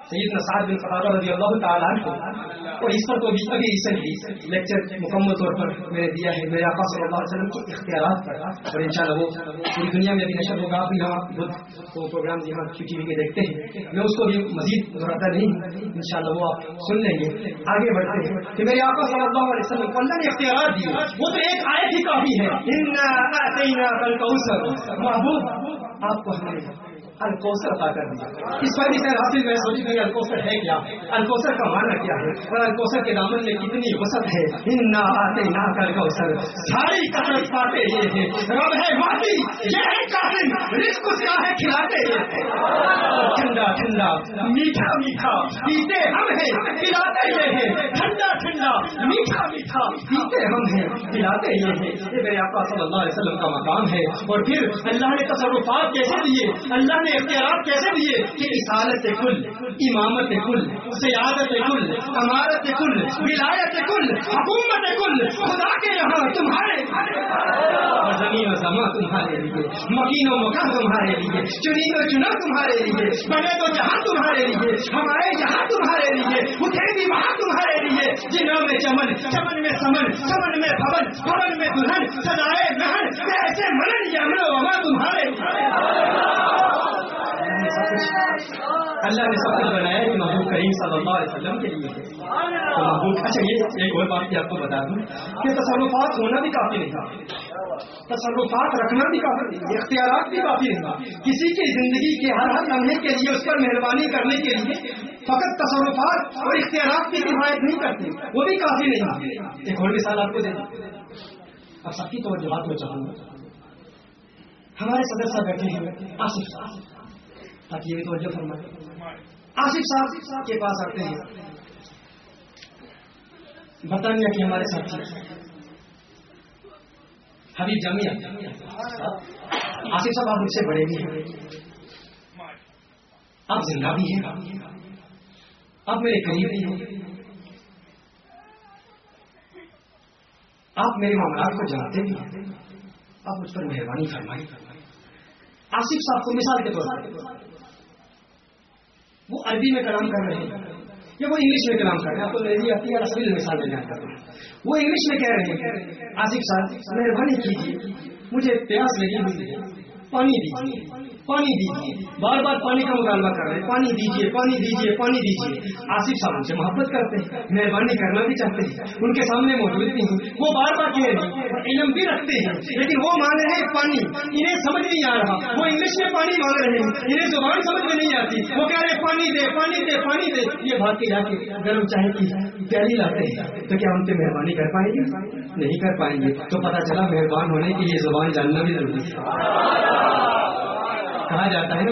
سیدنا سعد بن قطادہ رضی اللہ تعالیٰ عنہ اور اس پر کو بھی ابھی ریسنٹلی لیکچر مکمل طور پر میں نے دیا ہے، میرے آقا صلی اللہ علیہ وسلم کے اختیارات پر۔ اور انشاءاللہ وہ پوری دنیا میں ابھی نشر ہوگا آپ یہاں بدھ وہ پروگرام یہاں کیو ٹی وی کے دیکھتے ہیں۔ میں اس کو بھی مزید دہراتا نہیں ہوں۔ انشاءاللہ وہ آپ سن لیں گے۔ آگے بڑھتے ہیں کہ میرے آقا صلی اللہ علیہ وسلم کو اللہ نے اختیارات دیے۔ وہ تو ایک آیت ہی کافی ہے۔ محبوب، آپ کو ہمیں الکوثر عطا کر دیا۔ اس پہلی سیر حاصل میں سوچی کہ الکوثر ہے کیا؟ الکوثر کا معنی کیا ہے؟ اور الکوثر کے دامن میں کتنی وسط ہے؟ ان آتے نہ کر کوثر ساری کثرت پاتے یہ ہے رب ہے ماتی یہ ہے قاسم رزق اس کا ہے کھلاتے ٹھنڈا ٹھنڈا، میٹھا میٹھا۔ پیتے ہم ہیں پلاتے یہ ہے ٹھنڈا ٹھنڈا، میٹھا میٹھا۔ پیتے ہم ہیں پلاتے یہ ہے یہ میرے آقا صلی اللہ علیہ وسلم کا مقام ہے۔ اور پھر اللہ نے تصرفات کیسے دیے؟ اللہ نے اختیارات کیسے دیے؟ کہ اصالت کل، امامت کل، سیادت کل، امارت کل، ولایت کل، حکومت کل۔ خدا کے یہاں تمہارے۔ اور زمین و زماں تمہارے لیے۔ مکین و مکان تمہارے لیے، چنی و چنا تمہارے لیے، بنے تو جہاں تمہارے لیے، ہمارے جہاں تمہارے لیے، اٹھے بھی وہاں تمہارے لیے جنہوں میں چمن چمن میں سمن سمن میں بھون بھون میں دلہن، سجائے مہن ایسے منن یمن وما تمہارے اللہ نے سب کچھ بنایا کہ محبوب کریم صلی اللہ علیہ وسلم کے لیے اچھا یہ ایک اور بات آپ کو بتا دوں کہ تصرفات ہونا بھی کافی نہیں تھا۔ تصرفات رکھنا بھی کافی نہیں اختیارات بھی کافی نہیں تھا۔ کسی کی زندگی کے ہر ہر لمحے کے لیے اس پر مہربانی کرنے کے لیے فقط تصرفات اور اختیارات کی حمایت نہیں کرتے۔ وہ بھی کافی نہیں تھا۔ ایک اور مثال آپ کو دے دیں اب سب کی توجہات میں چاہوں گا۔ ہمارے صدر صاحب بیٹھے ہیں۔ آصف صاحب۔ تاکہ یہ بھی توجہ فرمائے آصف صاحب کے پاس آتے ہیں۔ برطانیہ کے ہمارے ساتھی حبیب جامعہ آصف صاحب، آپ مجھ سے بڑے بھی ہیں۔ آپ زندہ بھی ہیں۔ آپ میرے قریب بھی ہیں۔ آپ میرے معاملات کو جانتے بھی ہیں۔ آپ مجھ پر مہربانی فرمائی آصف صاحب کو مثال کے طور پر۔ وہ عربی میں کلام کر رہے ہیں۔ یہ وہ انگلش میں کلام کر رہے ہیں آپ کو لے آتی ہے رسول مثال میں جان ہوں وہ انگلش میں کہہ رہے ہیں آصف صاحب، مہربانی کیجیے، مجھے پیاس لگی ہوئی ہے، پانی دیجیے۔ پانی دیجیے بار بار پانی کا مطالبہ کر رہے ہیں۔ پانی دیجیے پانی دیجیے پانی دیجیے آصف صاحب ان سے محبت کرتے ہیں، مہربانی کرنا بھی چاہتے ہیں۔ ان کے سامنے موجود بھی ہیں وہ بار بار کہہ رہے ہیں علم بھی رکھتے ہیں۔ لیکن وہ مان رہے ہیں پانی۔ انہیں سمجھ نہیں آ رہا۔ وہ انگلش میں پانی مانگ رہے ہیں۔ انہیں زبان سمجھ میں نہیں آتی۔ وہ کہہ رہے پانی دے پانی دے پانی دے۔ یہ بھاگ کے جا کے گرم چاہے کی پیالی لاتے ہیں۔ تو کیا ان پہ مہربانی کر پائیں گے؟ نہیں کر پائیں گے۔ تو پتا چلا مہربان ہونے کے لیے زبان جاننا بھی ضروری ہے۔ کہا جاتا ہے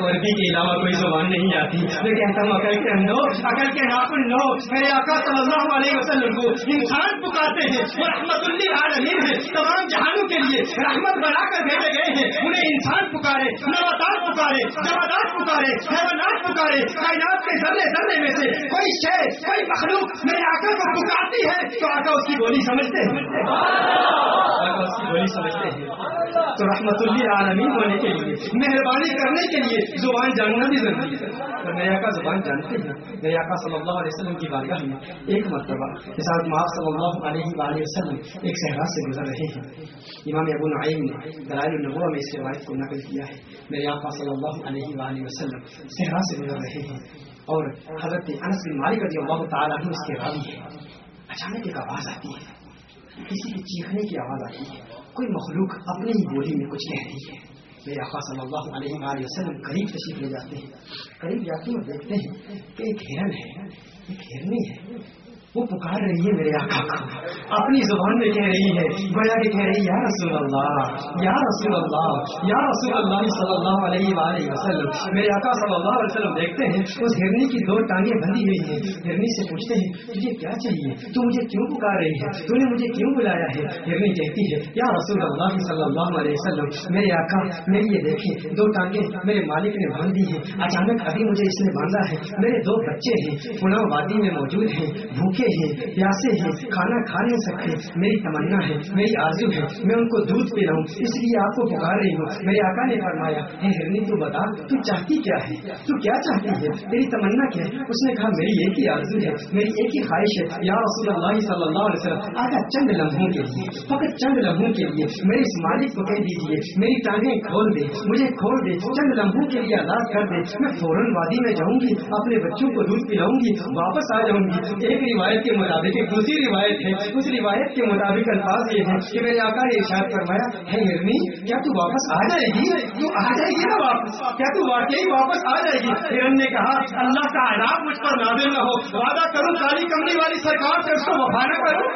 کو عربی کے علاوہ کوئی زبان نہیں آتی۔ میں کہتا ہوں عقل کے اندر عقل کے ناخن لو میرے آقا صلی اللہ علیہ وسلم کو انسان پکارتے ہیں وہ رحمت اللہ عالمین ہے تمام جہانوں کے لیے رحمت بنا کر بھیجے گئے ہیں انہیں انسان پکارے نواتات پکارے جوادات پکارے حیوانات پکارے کائنات کے ذرے ذرے میں سے کوئی شے کوئی مخلوق میرے آقا کو پکارتی ہے تو آقا اس کی بولی سمجھتے ہیں۔ آقا اس کی بولی سمجھتے ہیں۔ تو رحمت اللہ عالمین ہونے کے لیے، مہربانی کرنے کے لیے زبان جاننا بھی ضروری ہے۔ اور نیا کا زبان جانتے ہیں۔ نیا کا صلی اللہ علیہ وسلم کی بارگاہ میں ایک مرتبہ حساب معاف صلی اللہ علیہ وآلہ وسلم ایک صحرا سے گزر رہے ہیں۔ امام ابو نعیم نے دلائل النبوہ میں اس روایت کو نقل کیا ہے۔ میرے آقا صلی اللہ علیہ وآلہ وسلم صحرا سے گزر رہے ہیں۔ اور حضرت انس بن مالک رضی اللہ تعالیٰ عنہ اس کے راوی ہے اچانک ایک آواز آتی ہے۔ کسی کے چیخنے کی آواز آتی ہے۔ کوئی مخلوق اپنی ہی بولی میں کچھ کہہ رہی ہے۔ میرے آقا صلی اللہ علیہ وآلہ وسلم قریب تشریف لے جاتے ہیں۔ قریب جاتے ہیں دیکھتے ہیں کہ ایک ہرن ہے، ایک ہرنی ہے۔ وہ پکار رہی ہے میرے آقا کو۔ اپنی زبان میں کہہ رہی ہے، گویا کہ کہہ رہی ہے، یا رسول اللہ، یا رسول اللہ، یا رسول اللہ صلی اللہ علیہ وآلہ وسلم۔ میرے آقا صلی اللہ علیہ وسلم دیکھتے ہیں، اس ہرنی کی دو ٹانگیں بندھی ہوئی ہیں۔ ہرنی سے پوچھتے ہیں، تجھے کیا چاہیے؟ تو مجھے کیوں پکار رہی ہے؟ تو نے مجھے کیوں بلایا ہے؟ ہرنی کہتی ہے، یا رسول اللہ صلی اللہ علیہ وسلم، میرے آقا میری یہ دیکھیں، دو ٹانگیں میرے مالک نے باندھ دی ہیں۔ اچانک ابھی مجھے اس نے باندھا ہے۔ میرے دو بچے ہیں پناہ وادی میں موجود ہیں۔ بھوکے ہیں پیاسے ہیں کھانا کھا نہیں سکتے۔ میری تمنا ہے، میری آرزو ہے۔ میں ان کو دودھ پلاؤں اس لیے آپ کو پکار رہی ہوں۔ میرے آقا نے فرمایا ہے ہرنی، تو بتا، تو چاہتی کیا ہے؟ تو کیا چاہتی ہے؟ تیری تمنا کیا ہے؟ اس نے کہا، میری ایک ہی آرزو ہے، میری ایک ہی خواہش ہے۔ یا رسول اللہ صلی اللہ علیہ وسلم آگا چند لمحوں کے لیے، فقط چند لمحوں کے لیے۔ میرے اس مالک کو کہہ دیجیے میری ٹانگیں کھول دے، مجھے کھول دے، چند لمحوں کے لیے آزاد کر دے۔ میں فوراً وادی میں جاؤں گی، اپنے بچوں کو دودھ پلاؤں گی، واپس آ جاؤں گی۔ ایک روایت کے مطابق ایک دوسری روایت ہے، اس روایت کے مطابق الفاظ یہ ہے کہ میرے آقا نے ارشاد فرمایا، ہے ہرنی کیا تو واپس آ جائے گی؟ تو آ جائے گی نا واپس؟ کیا تو واقعی واپس آ جائے گی؟ ہرن نے کہا، اللہ کا عذاب مجھ پر نازل نہ ہو، وعدہ کروں، کالی کمری والی سرکار سے اس کو وفا نہ کروں،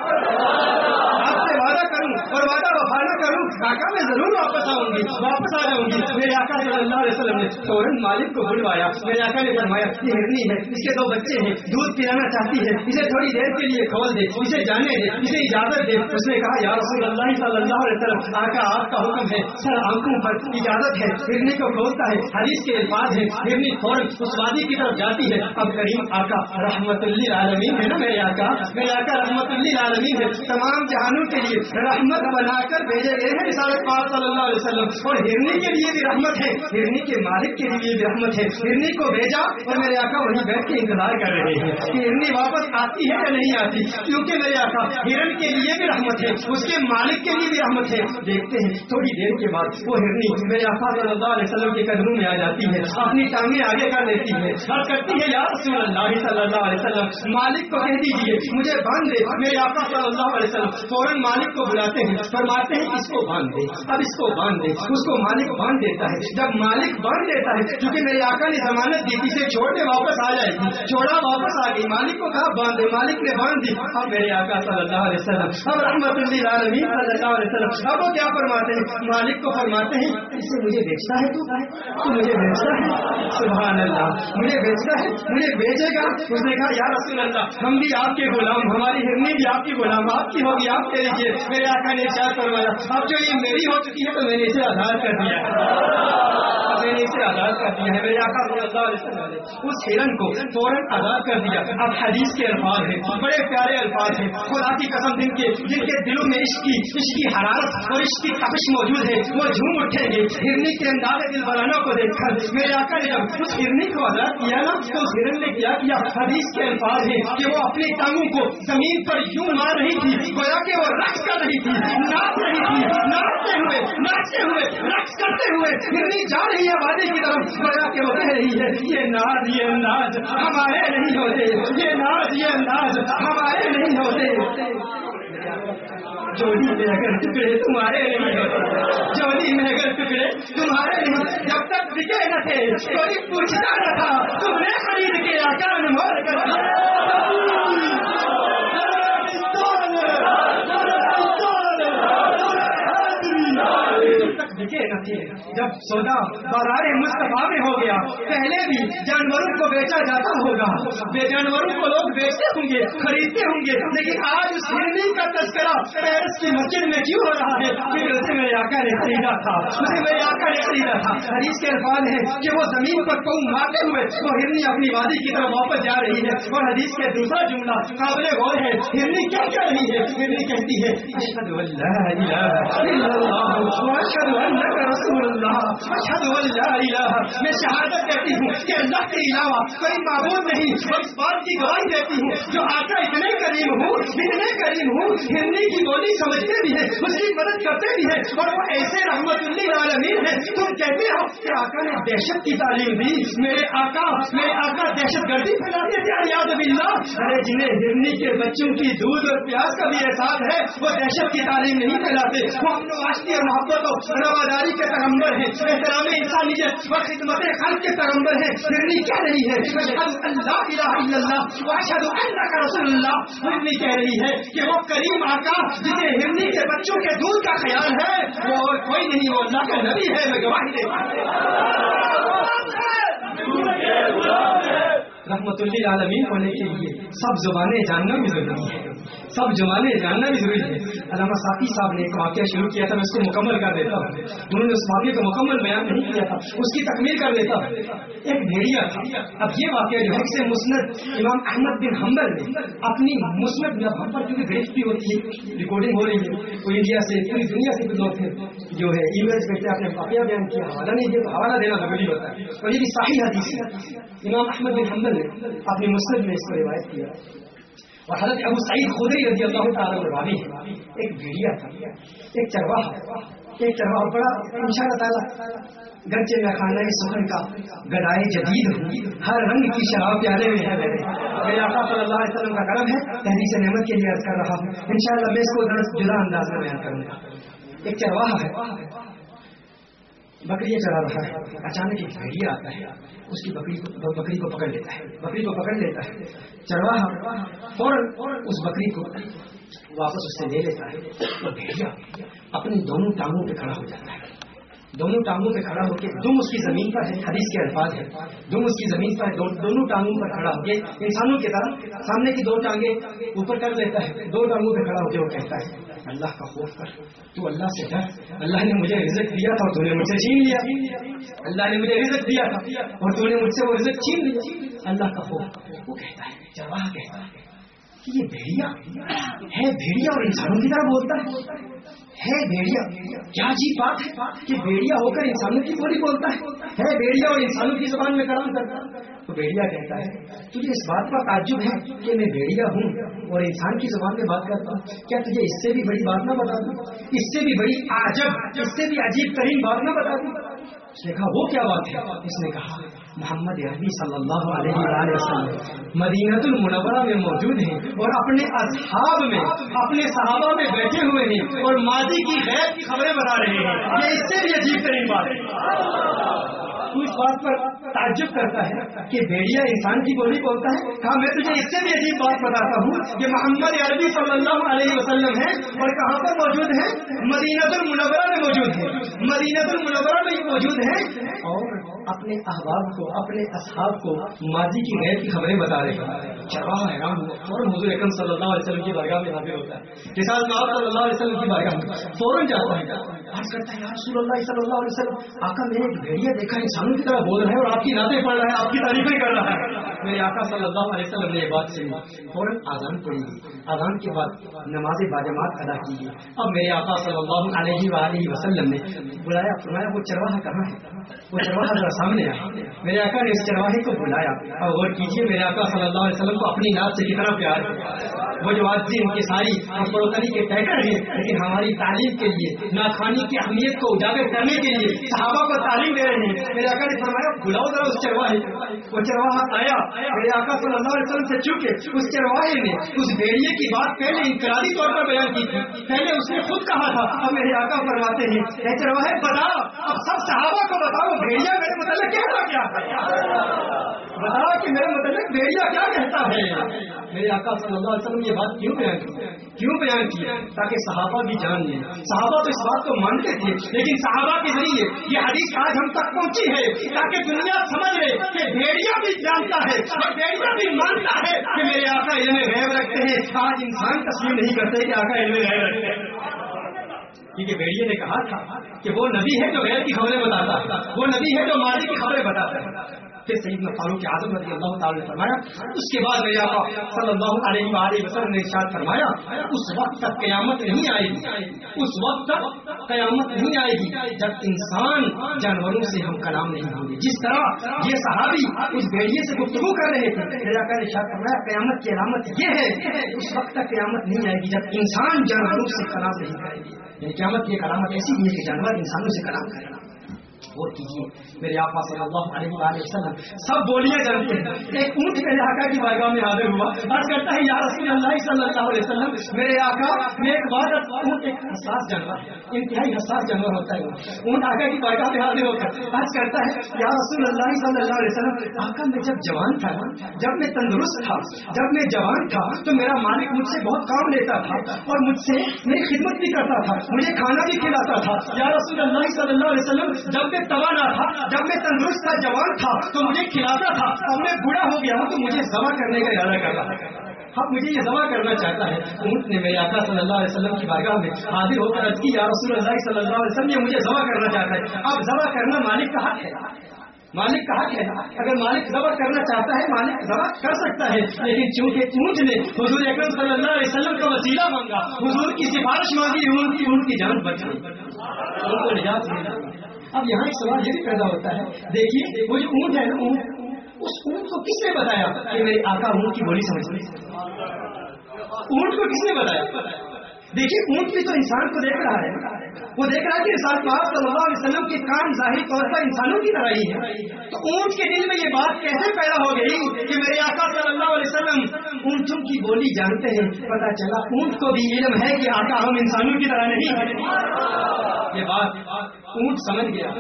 آپ سے وعدہ کروں اور وعدہ وفا نہ کروں آقا میں ضرور واپس آؤں گی، واپس آ جاؤں گی. میرے آقا صلی اللہ علیہ وسلم نے فوراً مالک کو بلوایا، میرے آقا نے فرمایا، یہ ہرنی ہے، اس کے دو بچے ہیں، دودھ پلانا چاہتی ہے، اسے تھوڑی دیر کے لیے کھول دے، اسے جانے دے، اسے اجازت دے۔ اس نے کہا، یا رسول اللہ صلی اللہ علیہ وسلم، آقا آپ کا حکم ہے۔ سر، آنکھوں پر اجازت ہے۔ ہرنی کو کھولتا ہے۔ حدیث کے الفاظ ہے ہرنی فوراً اس وادی کی طرف جاتی ہے۔ اب کریم آقا رحمت اللہ عالمین ہے نا میرے آقا؟ میرے آقا رحمت اللہ عالمین ہے۔ تمام جہانوں کے لیے رحمت بنا کر بھیجے گئے ہیں رسالت پاک صلی اللہ علیہ وسلم۔ اور ہرنی کے لیے بھی رحمت ہے۔ ہرنی کے مالک کے لیے بھی رحمت ہے۔ ہرنی کو بھیجا اور میرے آقا وہیں بیٹھ کے انتظار کر رہے ہیں۔ کہ ہرنی واپس آتی ہے یا نہیں آتی۔ کیونکہ میرے آقا ہرن کے لیے بھی رحمت ہے۔ اس کے مالک کے لیے بھی رحمت ہے۔ دیکھتے ہیں، تھوڑی دیر کے بعد وہ ہرنی میرے آقا صلی اللہ علیہ وسلم کے قدموں میں آ جاتی ہے۔ اپنی ٹانگیں آگے کر لیتی ہے۔ اور کرتی ہے، یا رسول اللہ صلی اللہ علیہ وسلم، مالک کو کہہ دیجیے مجھے باندھ دے۔ میرے آقا صلی اللہ علیہ وسلم، فوراً مالک کو بلاتے ہیں۔ فرماتے ہیں، اس کو باندھ دے۔ اب اس کو باندھ دے۔ اس کو مالک باندھ دیتا ہے۔ جب مالک باندھ دیتا ہے کیونکہ میرے آقا نے ضمانت دی اسے چھوڑ کے واپس آ جائے گی۔ چھوڑا واپس آ گئی۔ مالک کو کہا، باندھ دے۔ مالک نے باندھ دی اب میرے آقا صلی اللہ علیہ وسلم، اب رحمت اللہ عالمین صلی اللہ علیہ وسلم، اب وہ کیا فرماتے ہیں؟ مالک کو فرماتے ہیں اسے مجھے بیچتا ہے تو مجھے بیچتا ہے۔ سبحان اللہ، مجھے بیچتا ہے، مجھے بیچے گا۔ اس نے کہا، یا رسول اللہ، ہم بھی آپ کے غلام، ہماری ہرنی بھی آپ کی غلام، آپ کی ہوگی، آپ کے لیجیے میرے آقا نے ارشاد فرمایا اب جو یہ میری ہو چکی ہے تو میں نے اسے آزاد کر دیا میں نے اسے آزاد کر دیا ہے، میرے آقا صلی اللہ علیہ وسلم نے اس ہرن کو فوراً آزاد کر دیا۔ اب حدیث کے الفاظ ہیں۔ بڑے پیارے الفاظ ہیں۔ خدا کی قسم جن کے جن کے دلوں میں عشق کی عشق کی حرارت اور عشق کی تپش موجود ہے۔ وہ جھوم اٹھیں گے۔ ہرنی کے انداز دل بلانا کو دیکھ کر میرے آقا نے جب اس ہرنی کو آزاد کیا نا، تو اس ہرن نے کیا کیا حدیث کے الفاظ ہیں کہ وہ اپنی ٹانگوں کو زمین پر یوں مار رہی تھی، گویا کہ وہ رقص کر رہی تھی، ناچ رہی تھی، ناچتے ہوئے ناچتے ہوئے، رقص کرتے ہوئے ہرنی جا رہی ہے وادی کی طرف۔ گویا کہ وہ کہہ رہی ہے، یہ ناز، یہ انداز ہمارے نہیں ہوتے۔ یہ ناز یہ ناز ہمارے نہیں ہوتے۔ جوڑی میں اگر ٹکڑے تمہارے نہیں ہوتے۔ جوڑی میں اگر ٹکڑے تمہارے نہیں جب تک بکے نہ تھے، کوئی پوچھتا نہ تھا۔ تم نے خرید کے آکان مول کر بکے نہ تھے جب سودا بازار مصطفیٰ میں ہو گیا، پہلے بھی جانوروں کو بیچا جاتا ہوگا۔ بے جانوروں کو لوگ بیچتے ہوں گے، خریدتے ہوں گے، لیکن آج اس ہرنی کا تذکرہ پیرس کی مسجد میں کیوں ہو رہا ہے؟ کیونکہ اسے میرے آقا نے خریدا تھا، اسے میرے آقا نے خریدا تھا۔ حدیث کے الفاظ ہے کہ وہ زمین پر قوم مارتے ہوئے وہ ہرنی اپنی وادی کی طرف واپس جا رہی ہے۔ اور حدیث کے دوسرا جملہ قابل غور ہے ہرنی کیا کہہ رہی ہے ہرنی کہتی ہے اشهد ان لا الا الله واشهد انك رسول اللہ اشهد ان لا الہ۔ میں شہادت کہتی ہوں کہ اللہ کے علاوہ کوئی معبود نہیں اور اس بات کی گواہی دیتی ہوں جو آقا اتنے کریم ہوں، اتنے کریم ہوں، ہندی کی بولی سمجھتے بھی ہیں اس کی مدد کرتے بھی ہیں۔ اور وہ ایسے رحمت اللہ عالمین ہیں، تم کہتے ہو کہ آقا نے دہشت کی تعلیم دی۔ میرے آقا میرے آقا دہشت گردی پھیلاتے تھے یاد باللہ۔ ارے جنہیں ہرنی کے بچوں کی دودھ اور پیاز کا بھی احساس ہے، وہ دہشت کی تعلیم نہیں پھیلاتے۔ وہ امن و واشتی اور محبت اور رواداری کے پیغمبر ہیں احترام انسانیت اور خدمت خلق کے پیغمبر ہیں ہرنی کہہ رہی ہے اللہ الہ الا اللہ واشہد انک رسول اللہ۔ ہرنی کہہ رہی ہے کہ وہ کریم آقا، جسے ہرنی کے بچوں کے دودھ کا خیال ہے، وہ اور کوئی نہیں، وہ اللہ کا نبی ہے، میں گواہی دیتا رحمت اللہ عالمین ہونے کے لیے سب زبانیں جاننا بھی ضروری ہے۔ سب زبانیں جاننا بھی ضروری ہے۔ علامہ صافی صاحب نے ایک واقعہ شروع کیا تھا، میں اس کو مکمل کر دیتا ہوں۔ انہوں نے اس واقعے کو مکمل بیان نہیں کیا تھا، اس کی تکمیل کر دیتا ہوں۔ ایک بھیڑیا تھا۔ اب یہ واقعہ جو ہے سے مسند امام احمد بن حنبل نے اپنی مسند میں ہم پر کیونکہ بھیج بھی ہوتی ہے ریکارڈنگ ہو رہی ہے، وہ انڈیا سے، پوری دنیا سے بھی لوگ تھے، جو ہے ای میلس بیٹھے اپنے واقعہ بیان کیا، حوالہ نہیں دیا، تو حوالہ دینا ضروری ہوتا ہے۔ اور یہ بھی صحیح حدیث ہے۔ امام احمد بن حنبل نے اپنی مسند میں اس کو روایت کیا۔ اور حضرت ابو سعید خدری رضی اللہ تعالیٰ بھابی ہے ایک بھیڑیا تھا، ایک چرواہ ایک چرواہ بڑا ان شاء اللہ تعالیٰ گرچے میں خانہ سخن کا گدائے جدید ہوں۔ ہر رنگ کی شراب پیالے میں ہے میرے۔ میرے آقا صلی اللہ علیہ وسلم کا کرم ہے تحریر سے نعمت کے لیے عرض کر رہا ہوں۔ انشاءاللہ میں اس کو جدا انداز میں بیان کروں گا۔ ایک چرواہ ہے۔ بکری چلا رہا ہے۔ اچانک ایک بھیڑیا آتا ہے۔ اس کی بکری کو بکری کو پکڑ لیتا ہے۔ بکری کو پکڑ لیتا ہے۔ چرواہ فوراً اس بکری کو واپس اس سے لے لیتا ہے۔ اور بھیڑیا اپنی دونوں ٹانگوں پہ کھڑا ہو جاتا ہے۔ دونوں ٹانگوں پہ کھڑا ہو کے دم اس کی زمین پر ہے۔ حدیث کے الفاظ ہے دم اس کی زمین پر دونوں ٹانگوں پر کھڑا ہو کے انسانوں کی طرح سامنے کی دو ٹانگیں اوپر کر لیتا ہے۔ دو ٹانگوں پہ کھڑا ہو کے وہ کہتا ہے۔ اللہ کا خوف کر تو اللہ سے ڈر۔ اللہ نے مجھے رزق دیا تھا اور تو نے مجھ سے چھین لیا۔ اللہ نے مجھے رزق دیا تھا اور تو نے مجھ سے وہ رزق چھین لیا اللہ کا خوف۔ وہ کہتا ہے، جواہ کہتا ہے کہ یہ بھیڑیا ہے بھیڑیا اور انسانوں کی طرح بولتا ہے۔ ہے بھیڑیا کیا عجیب بات ہے کہ بھیڑیا ہو کر انسانوں کی بولی بولتا ہے بھیڑیا اور انسانوں کی زبان میں کلام کرتا تو بھیڑیا کہتا ہے تجھے اس بات کا تعجب ہے کہ میں بھیڑیا ہوں اور انسان کی زبان میں بات کرتا ہوں کیا تجھے اس سے بھی بڑی بات نہ بتا دوں اس سے بھی بڑی عجب اس سے بھی عجیب ترین بات نہ بتا دوں اس نے کہا وہ کیا بات ہے اس نے کہا محمد عربی صلی اللہ علیہ وآلہ وسلم۔ مدینہ المنورہ میں موجود ہیں اور اپنے اصحاب میں، اپنے صحابہ میں بیٹھے ہوئے ہیں اور ماضی کی غیر کی خبریں بتا رہے ہیں۔ یہ اس سے بھی عجیب ترین بات ہے۔ تو اس بات پر تعجب کرتا ہے کہ بھیڑیا انسان کی بولی بولتا ہے۔ کہا، میں تجھے اس سے بھی عجیب بات بتاتا ہوں کہ محمد عربی صلی اللہ علیہ وسلم ہے اور کہاں پر موجود ہے مدینہ المنورہ میں موجود ہے مدینہ المنورہ میں موجود ہے اور اپنے احباب کو، اپنے اصحاب کو ماضی کی غیر کی خبریں بتا رہے ہیں۔ چرواہ حیران ہوا فوراً حضور اکرم صلی اللہ علیہ وسلم کی بارگاہ میں حاضر ہوتا ہے۔ کسان صاحب صلی اللہ علیہ وسلم کی بارگاہ میں فوراً جاتا ہے۔ عرض کرتا ہے رسول اللہ صلی اللہ علیہ وسلم آقا میں نے ایک بھیڑیا دیکھا انسانوں کی طرح بول رہا ہے اور آپ کی نعتیں پڑھ رہا ہے، آپ کی تعریفیں کر رہا ہے۔ میرے آقا صلی اللہ علیہ وسلم نے یہ بات سنی۔ فوراً آزان پڑھی۔ گئی آزان کے بعد نماز باجماعت ادا کی۔ گئی اب میرے آقا صلی اللہ علیہ وآلہ وسلم نے بلایا، فرمایا، وہ چرواہ کہاں ہے؟ وہ چرواہ ذرا سامنے آیا۔ میرے آقا نے اس چرواہے کو بلایا اور غور کیجیے میرے آقا صلی اللہ علیہ وسلم کو اپنی نعت سے کتنا پیار ہے۔ وہ جو آج ان کی ساری پڑوتری کے پیکر ہیں، لیکن ہماری تعلیم کے لیے، ناخوانی کی اہمیت کو اجاگر کرنے کے لیے صحابہ کو تعلیم دے رہے ہیں۔ میرے آقا نے فرمایا، بلاؤ ذرا اس چرواہے۔ وہ چرواہا آیا۔ میرے آقا صلی اللہ علیہ وسلم سے چکے اس چرواہے نے اس بھیڑیے کی بات پہلے انفرادی طور پر بیان کی تھی۔ پہلے اس نے خود کہا تھا۔ اب میرے آقا فرماتے ہیں، اے چرواہے بتاؤ اب سب صحابہ کو بتاؤ بھیڑیا میرے متعلق کہتا کیا؟ بتاؤ کہ میرے متعلق بھیڑیا کیا کہتا ہے؟ میرے آقا صلی اللہ علیہ وسلم یہ بات کیوں بیان کی؟ کیوں بیان کی؟ تاکہ صحابہ بھی جان لیں۔ صحابہ تو اس بات کو مانتے تھے، لیکن صحابہ کے ذریعے یہ حدیث آج ہم تک پہنچی ہے تاکہ دنیا سمجھ لے کہ بھیڑیا بھی جانتا ہے اور بھیڑیا بھی مانتا ہے کہ میرے آقا علم غیب رکھتے ہیں۔ آج انسان تسلیم نہیں کرتے کہ آقا علم غیب رکھتے ہیں۔ کیونکہ بھیڑیے نے کہا تھا کہ وہ نبی ہے جو غیر کی خبریں بتاتا ہے، وہ نبی ہے جو ماضی کی خبریں بتاتا ہے۔ پھر سیدنا فاروق اعظم رضی اللہ تعالی نے فرمایا، اس کے بعد میرے آقا صلی اللہ علیہ وآلہ وسلم نے ارشاد فرمایا، اس وقت تک قیامت نہیں آئے گی۔ اس وقت تک قیامت نہیں آئے گی جب انسان جانوروں سے ہم کلام نہیں ہوں گے۔ جس طرح یہ صحابی اس بھیڑیے سے گفتگو کر رہے تھے میرے آقا نے ارشاد فرمایا، قیامت کی علامت یہ ہے، اس وقت تک قیامت نہیں آئے گی جب انسان جانوروں سے کلام نہیں کرے گی۔ یعنی قیامت کی ایک علامت ایسی ہے کہ جانور انسانوں سے کلام کرے گا۔ غور کیجیے میرے آقا صلی اللہ علیہ وآلہ وسلم سب بولیاں جانتے ہیں۔ ایک اونٹ میرے آقا کی بارگاہ میں حاضر ہوا۔ عرض کرتا ہے، یا رسول اللہ صلی اللہ علیہ وسلم، میرے آقا، میں ایک بات اونٹ ایک حساس جانور، انتہائی حساس جانور ہوتا ہے اونٹ آقا کی بارگاہ میں حاضر ہو کر عرض کرتا ہے، یا رسول اللہ صلی اللہ علیہ وسلم، آقا، میں جب جوان تھا، جب میں تندرست تھا، جب میں جوان تھا، تو میرا مالک مجھ سے بہت کام لیتا تھا اور مجھ سے میری خدمت بھی کرتا تھا، مجھے کھانا بھی کھلاتا تھا۔ یا رسول اللہ صلی اللہ علیہ وسلم، جب میں توانا تھا۔ جب میں تندرست تھا جوان تھا تو مجھے کھلاتا تھا۔ اب میں بوڑھا ہو گیا ہوں تو مجھے ذبح کرنے کا ارادہ کر رہا اب مجھے یہ ذبح کرنا چاہتا ہے۔ اونٹ نے میرے آقا صلی اللہ علیہ وسلم کی بارگاہ میں حاضر ہو کر کی، یا رسول اللہ صلی اللہ علیہ وسلم، یہ مجھے ذبح کرنا چاہتا ہے۔ اب ذبح کرنا مالک کا حق ہے۔ مالک کا حق ہے۔ اگر مالک ذبح کرنا چاہتا ہے، مالک ذبح کر سکتا ہے۔ لیکن چونکہ اونٹ نے حضور اکرم صلی اللہ علیہ وسلم کا وسیلہ مانگا، حضور کی سفارش مانگی، اونٹ کی اونٹ کی جان بچ گئی۔ ان کو نجات ملا اب یہاں ایک سوال یہ بھی پیدا ہوتا ہے۔ دیکھیے، وہ جو اونٹ ہے نا، اونٹ، اس اونٹ کو کس نے بتایا؟ کہ میرے آقا اونٹ کی بولی سمجھ رہی اونٹ کو کس نے بتایا؟ دیکھیے، اونٹ بھی تو انسان کو دیکھ رہا ہے۔ وہ دیکھ رہا ہے کہ صلی اللہ علیہ وسلم کے کام ظاہری طور پر انسانوں کی طرح ہی ہے۔ تو اونٹ کے دل میں یہ بات کیسے پیدا ہو گئی کہ میرے آقا صلی اللہ علیہ وسلم اونٹوں کی بولی جانتے ہیں؟ پتا چلا، اونٹ کو بھی علم ہے کہ آقا ہم انسانوں کی طرح نہیں۔ ہیں یہ بات اونٹ سمجھ گیا۔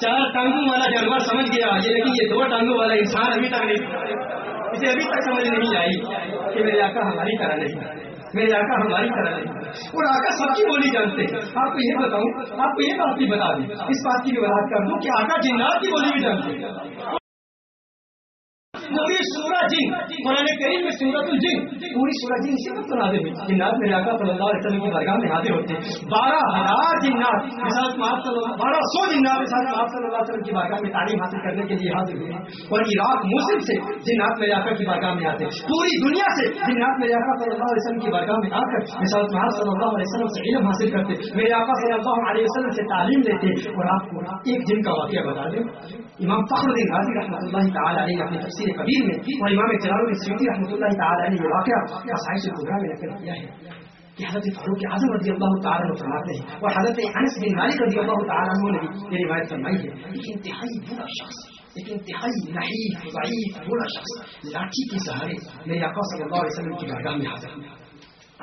چار ٹانگوں والا جانور سمجھ گیا۔ یہ لیکن یہ دو ٹانگوں والا انسان ابھی تک نہیں۔ اسے ابھی تک سمجھ نہیں آئی کہ میرے آقا ہماری طرح نہیں۔ میرے آقا ہماری طرح نہیں۔ اور آقا سب کی بولی جانتے ہیں۔ آپ کو یہ بتاؤں، آپ کو یہ بات بھی بتا دیں۔ اس بات کی بھی وضاحت کر دوں کہ آقا جنات کی بولی بھی جانتے ہیں۔ پوری سورہ جن، قرآن کریم میں سورت الجن، پوری سورہ جن سے مت بنا دے۔ جنات میرے آقا صلی اللہ علیہ وسلم کی درگاہ میں حاضر ہوتے ہیں۔ بارہ ہزار جنات مثال بارہ سو جنات مثال آپ صلی اللہ علیہ وسلم کی بارگاہ میں تعلیم حاصل کرنے کے لیے حاضر ہوئے اور عراق مسلم سے جنات میرے آقا کی بارگاہ میں آتے پوری دنیا سے جنات میرے آقا صلی اللہ علیہ وسلم کی بارگاہ میں آ کر مثال صلی اللہ علیہ وسلم سے علم حاصل کرتے میرے آقا صلی اللہ علیہ وسلم سے تعلیم لیتے اور آپ کو ایک دن کا واقعہ بتا دیں۔ امام فخر الدین غازی رحمۃ اللہ تعالی علیہ اپنے تفسیر کبیر میں اور امام جلال السیوطی رحمۃ اللہ تعالی علیہ یہ واقعہ سائنس القدرہ میں نقل کیا ہے کہ حضرت فاروق اعظم رضی اللہ تعالیٰ عنہ فرماتے ہیں اور حضرت انس بن مالک رضی اللہ تعالیٰ عنہ نے بھی یہ روایت فرمائی ہے ایک انتہائی برا شخص، ایک انتہائی نحیف، ضعیف برا شخص لاٹھی کے سہارے میرے آقا صلی اللہ علیہ وسلم کی بارگاہ میں حاضر ہوا۔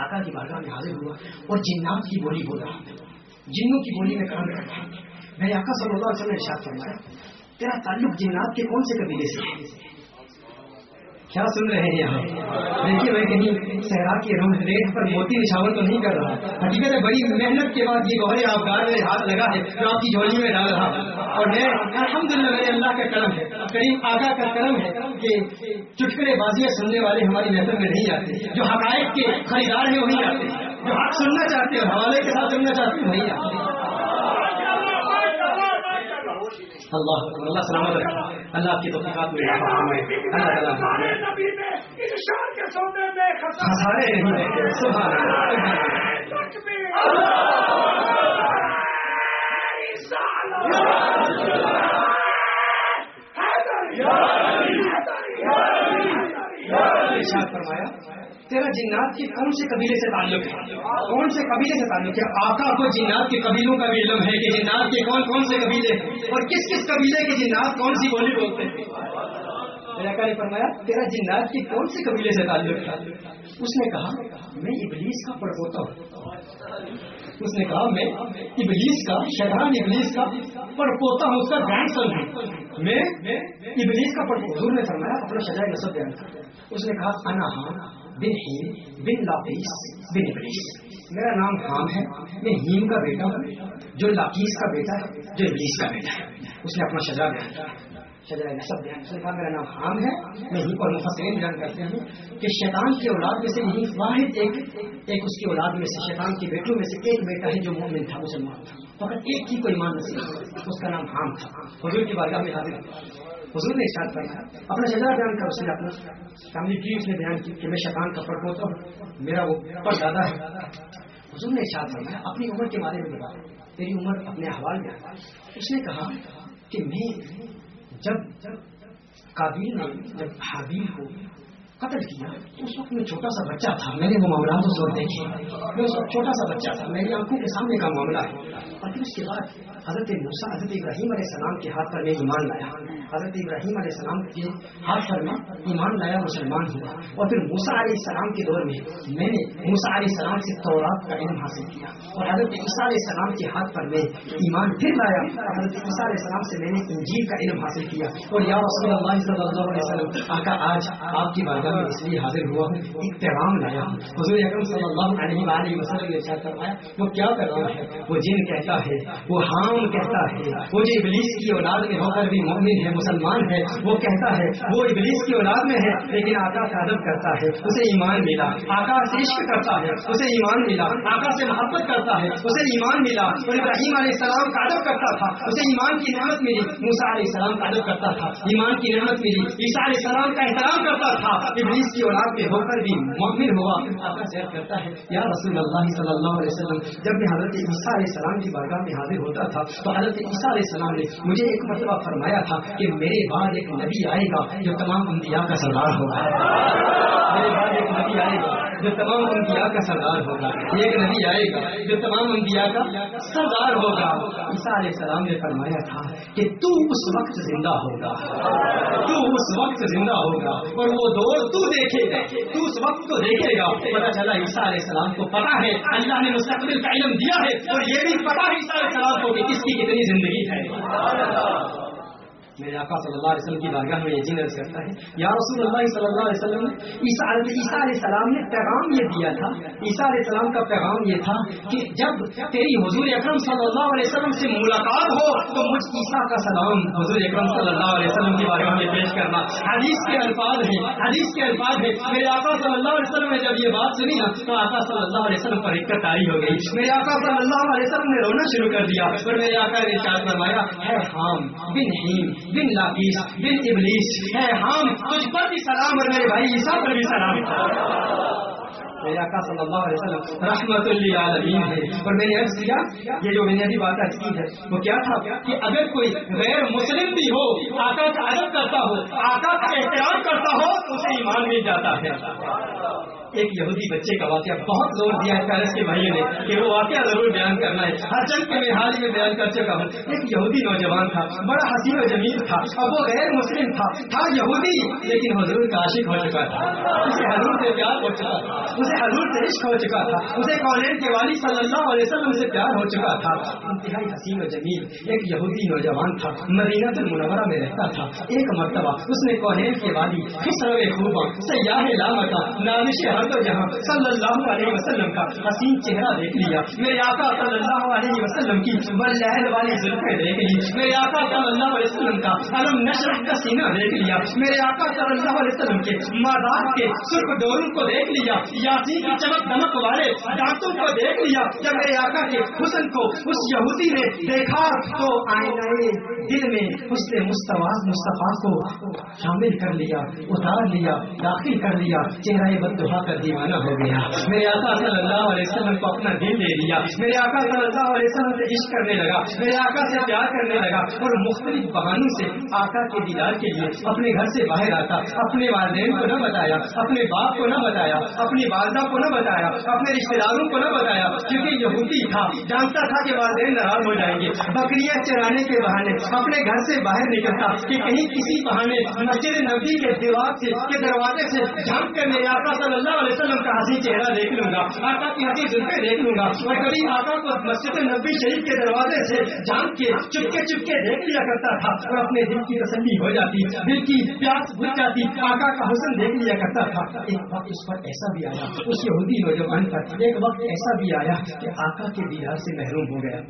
آقا کی بارگاہ میں حاضر ہوا اور جنات کی بولی بول رہا جنوں کی بولی میں کام کرتا میرے آقا صلی اللہ علیہ وسلم نے ارشاد فرمایا، تیرا تعلق جنات کے کون سے قبیلے سے ہے؟ کیا سن رہے ہیں یہاں؟ دیکھیے میں کہیں صحرا کی ریٹ پر موتی نشاور تو نہیں کر رہا۔ حقیقت ہے، بڑی محنت کے بعد یہ گوہر آپ گار میں ہاتھ لگا ہے، جو آپ کی جھولی میں ڈال رہا۔ اور میں الحمد للہ میرے اللہ کا کرم ہے کریم آگاہ کا کرم ہے کہ چٹکلے بازیاں سننے والے ہماری محفل میں نہیں آتے، جو حقائق کے خریدار ہیں وہی آتے جو حق سننا چاہتے ہیں حوالے کے ساتھ سننا چاہتے ہیں وہی آتے اللہ اللہ سلامت رکھے اللہ آپ کی توفیقات میں اللہ نہیں سبحان فرمایا تیرا جنات کے کون سے قبیلے سے تعلق ہے۔ کون سے قبیلے سے تعلق ہے؟ آقا کو جنات کے قبیلوں کا بھی علم ہے کہ جنات کے کون کون سے قبیلے اور کس کس قبیلے کے جنات کون سی بولی بولتے ہیں؟ نے فرمایا، تیرا جنات کے کون سے قبیلے سے تعلق ہے؟ اس نے کہا، میں ابلیس کا پڑپوتا ہوں۔ اس نے کہا، میں ابلیس کا، شیطان ابلیس کا پڑپوتا ہوں، اس کا گرانڈ سن ہوں۔ میں ابلیس کا پڑپوتا ہوں نے فرمایا، اپنا شجائے نصب بیان اس نے کہا، انا ہاں۔ بن ہیم بن لاپیس بن ابلیس۔ میرا نام حام ہے، میں ہیم کا بیٹا ہوں، جو لاپیس کا بیٹا ہے، جو ابلیس کا بیٹا ہے۔ اس نے اپنا شجا بیان کیا۔ شجرا نصب بیان اس نے کہا، میرا نام حام ہے، میں ہیم اور مفسرین بیان کرتے ہیں کہ شیطان کی اولاد میں سے یہی واحد ایک ایک اس کی اولاد میں سے، شیطان کے بیٹوں میں سے ایک بیٹا ہے جو مومن تھا، مسلمان تھا۔ فقط ایک ہی کو ایمان نصیب اس کا نام حام تھا۔ حضور کی بارگاہ میں حاضر۔ حضور نے ارشاد کرنا اپنا شجرا بیان کر، اس نے اپنا فیملی کی اس نے بیان کی کہ میں شیطان کا فرق ہوتا ہوں، میرا وہ پر زیادہ ہے۔ حضور نے ارشاد کرنا اپنی عمر کے بارے میں بتا تیری عمر اپنے حوال میں اس نے کہا کہ میں جب کابل نے جب حابیل کو قتل کیا اس وقت میں چھوٹا سا بچہ تھا میں نے وہ معاملات اس وقت دیکھے میں اس وقت چھوٹا سا بچہ تھا میری آنکھوں کے سامنے کا معاملہ ہے اور پھر اس کے بعد حضرت موسا حضرت ابراہیم علیہ السلام کے ہاتھ پر میں ایمان لایا حضرت ابراہیم علیہ السلام کے ہاتھ پر میں ایمان لایا مسلمان ہوا اور پھر موسا علیہ السلام کے دور میں میں نے موسا علیہ السلام سے تورات کا علم حاصل کیا اور حضرت عیسیٰ علیہ السلام کے ہاتھ پر میں ایمان پھر لایا حضرت عیسیٰ علیہ السلام سے میں نے انجیل کا علم حاصل کیا اور یا رسول اللہ صلی اللہ علیہ وسلم آقا آج آپ کی بارگاہ میں اس لیے حاضر ہوا ہوں ایک لایا۔ ہوں حضور اکرم صلی اللہ علیہ وآلہ وسلم نے ارشاد فرمایا، وہ کیا کر رہا ہے؟ وہ جن کہتا ہے، وہ حام کہتا ہے، وہ جو ابلیس کی اولاد میں ہو کر بھی مومن ہے، مسلمان ہے، وہ کہتا ہے، وہ ابلیس کی اولاد میں ہے، لیکن آقا کا ادب کرتا ہے، اسے ایمان ملا۔ آقا سے عشق کرتا ہے، اسے ایمان ملا۔ آقا سے محبت کرتا ہے، اسے ایمان ملا۔ اور ابراہیم علیہ السلام کا ادب کرتا تھا، اسے ایمان کی نعمت ملی۔ موسا علیہ السلام کا ادب کرتا تھا، ایمان کی نعمت ملی۔ عیسیٰ علیہ السلام کا احترام کرتا تھا۔ ابلیس کی اولاد میں ہو کر بھی مؤمن ہوا آقا سیر کرتا ہے، یا رسول اللہ صلی اللہ علیہ وسلم، جب میں حضرت عیسیٰ علیہ السلام کی بارگاہ میں حاضر ہوتا تھا، تو حضرت عیسیٰ علیہ السلام نے مجھے ایک مرتبہ فرمایا تھا کہ میرے بعد ایک نبی آئے گا جو تمام انبیاء کا سردار ہوگا۔ میرے بعد ایک نبی آئے گا جو تمام انبیاء کا سردار ہوگا۔ ایک نبی آئے گا جو تمام انبیاء کا سردار ہوگا۔ عیسیٰ علیہ السلام نے فرمایا تھا کہ تو اس وقت زندہ ہوگا۔ تو اس وقت زندہ ہوگا اور وہ دور تو دیکھے گا۔ تو اس وقت کو دیکھے گا۔ پتا چلا عیسیٰ علیہ السلام کو پتا ہے اللہ نے مستقبل کا علم دیا ہے اور یہ بھی پتا ہے عیسیٰ علیہ السلام کو کہ کس کی کتنی زندگی ہے۔ میرے آقا صلی اللہ علیہ وسلم کی بارگاہ میں یقین عرض کرتا ہے۔ یا رسول اللہ صلی اللہ علیہ وسلم، عیسیٰ علیہ السلام نے پیغام یہ دیا تھا، عیسیٰ علیہ السلام کا پیغام یہ تھا کہ جب تیری حضور اکرم صلی اللہ علیہ وسلم سے ملاقات ہو، تو مجھ عیسیٰ کا سلام حضور اکرم صلی اللہ علیہ وسلم کی بارگاہ میں پیش کرنا۔ حدیث کے الفاظ ہیں، حدیث کے الفاظ ہیں۔ میرے آقا صلی اللہ علیہ وسلم نے جب یہ بات سنی نا، تو آقا صلی اللہ علیہ وسلم پر حکت آئی ہو گئی۔ میرے آقا صلی اللہ علیہ وسلم نے رونا شروع کر دیا اور میرے آقا نے چار فرمایا ہے حام بن ہیم بن لاکیس بن ابلیس ہے ہم تجھ پر بھی سلام اور میرے بھائی عیسیٰ پر بھی سلام۔ میرے آقا صلی اللہ علیہ وسلم رحمت اللہ ہے۔ اور میں نے عرض کیا، یہ جو میں نے ابھی بات کی ہے، وہ کیا تھا کہ اگر کوئی غیر مسلم بھی ہو، آقا کا ادب کرتا ہو، آقا کا احترام کرتا ہو، تو اسے ایمان مل جاتا ہے۔ ایک یہودی بچے کا واقعہ بہت زور دیا ہے پیرس کے بھائیوں نے کہ وہ واقعہ ضرور بیان کرنا ہے۔ ہر جنگ کے میں حال میں بیان کر چکا ہوں۔ ایک یہودی نوجوان تھا، بڑا حسین و جمیل تھا اور وہ غیر مسلم تھا۔ تھا یہودی، لیکن حضور کا عاشق ہو چکا تھا۔ اسے حضور سے پیار ہو چکا تھا۔ اسے حضور سے عشق ہو چکا تھا۔ اسے کالین کے والی صلی اللہ علیہ وسلم سے پیار ہو چکا تھا۔ انتہائی حسین و جمیل ایک یہودی نوجوان تھا مدینہ المنورہ میں رہتا تھا۔ ایک مرتبہ اس نے کالین کے والی خسرو خوبا سیاح لامکا نامش ہر تو جہاں صلی اللہ علیہ وسلم کا حسین چہرہ دیکھ لیا۔ میرے آقا صلی اللہ علیہ وسلم کی بلحل والی زلفیں دیکھ لی میرے آقا صلی اللہ علیہ وسلم کا علم نشر کا سینہ دیکھ لیا۔ میرے آقا صلی اللہ علیہ وسلم کے مادات کے سرخ ڈوروں کو دیکھ لیا۔ یاسین کی چمک دمک والے دانتوں کو دیکھ لیا۔ جب میرے آقا کے حسن کو اس یہودی نے دیکھا تو آئینہ دل میں حسن مستوا مصطفیٰ کو شامل کر لیا، اتار لیا، داخل کر لیا۔ چہرہ بدہا کر دیوانہ ہو گیا۔ میرے آقا صلی اللہ علیہ وسلم کو اپنا دل دے دیا میرے آقا صلی اللہ علیہ وسلم سے عشق کرنے لگا۔ میرے آقا سے پیار کرنے لگا اور مختلف بہانوں سے آقا کے دیدار کے لیے اپنے گھر سے باہر آتا۔ اپنے والدین کو نہ بتایا، اپنے باپ کو نہ بتایا، اپنی والدہ کو نہ بتایا، اپنے رشتے داروں کو نہ بتایا۔ کیونکہ یہودی تھا، جانتا تھا کہ والدین ناراض ہو جائیں گے۔ بکریاں چرانے کے بہانے اپنے گھر سے باہر نکلتا کہ کہیں کسی بہانے مسجد نبی کے دیوار سے، کے دروازے سے جھانک کر میرے آقا صلی اللہ علیہ وسلم کا ہنسی چہرہ دیکھ لوں گا، آقا کی ہنسی زلفے دیکھ لوں گا اور کبھی آقا کو مسجد نبی شریف کے دروازے سے جھانک کے چپکے چپکے دیکھ لیا کرتا تھا اور اپنے دل کی تسلی ہو جاتی، دل کی پیاس بھج جاتی، آقا کا حسن دیکھ لیا کرتا تھا۔ ایک وقت اس پر ایسا بھی آیا، اس یہودی نوجوان پر ایک وقت ایسا بھی آیا کہ آقا کے دیدار سے محروم ہو گیا۔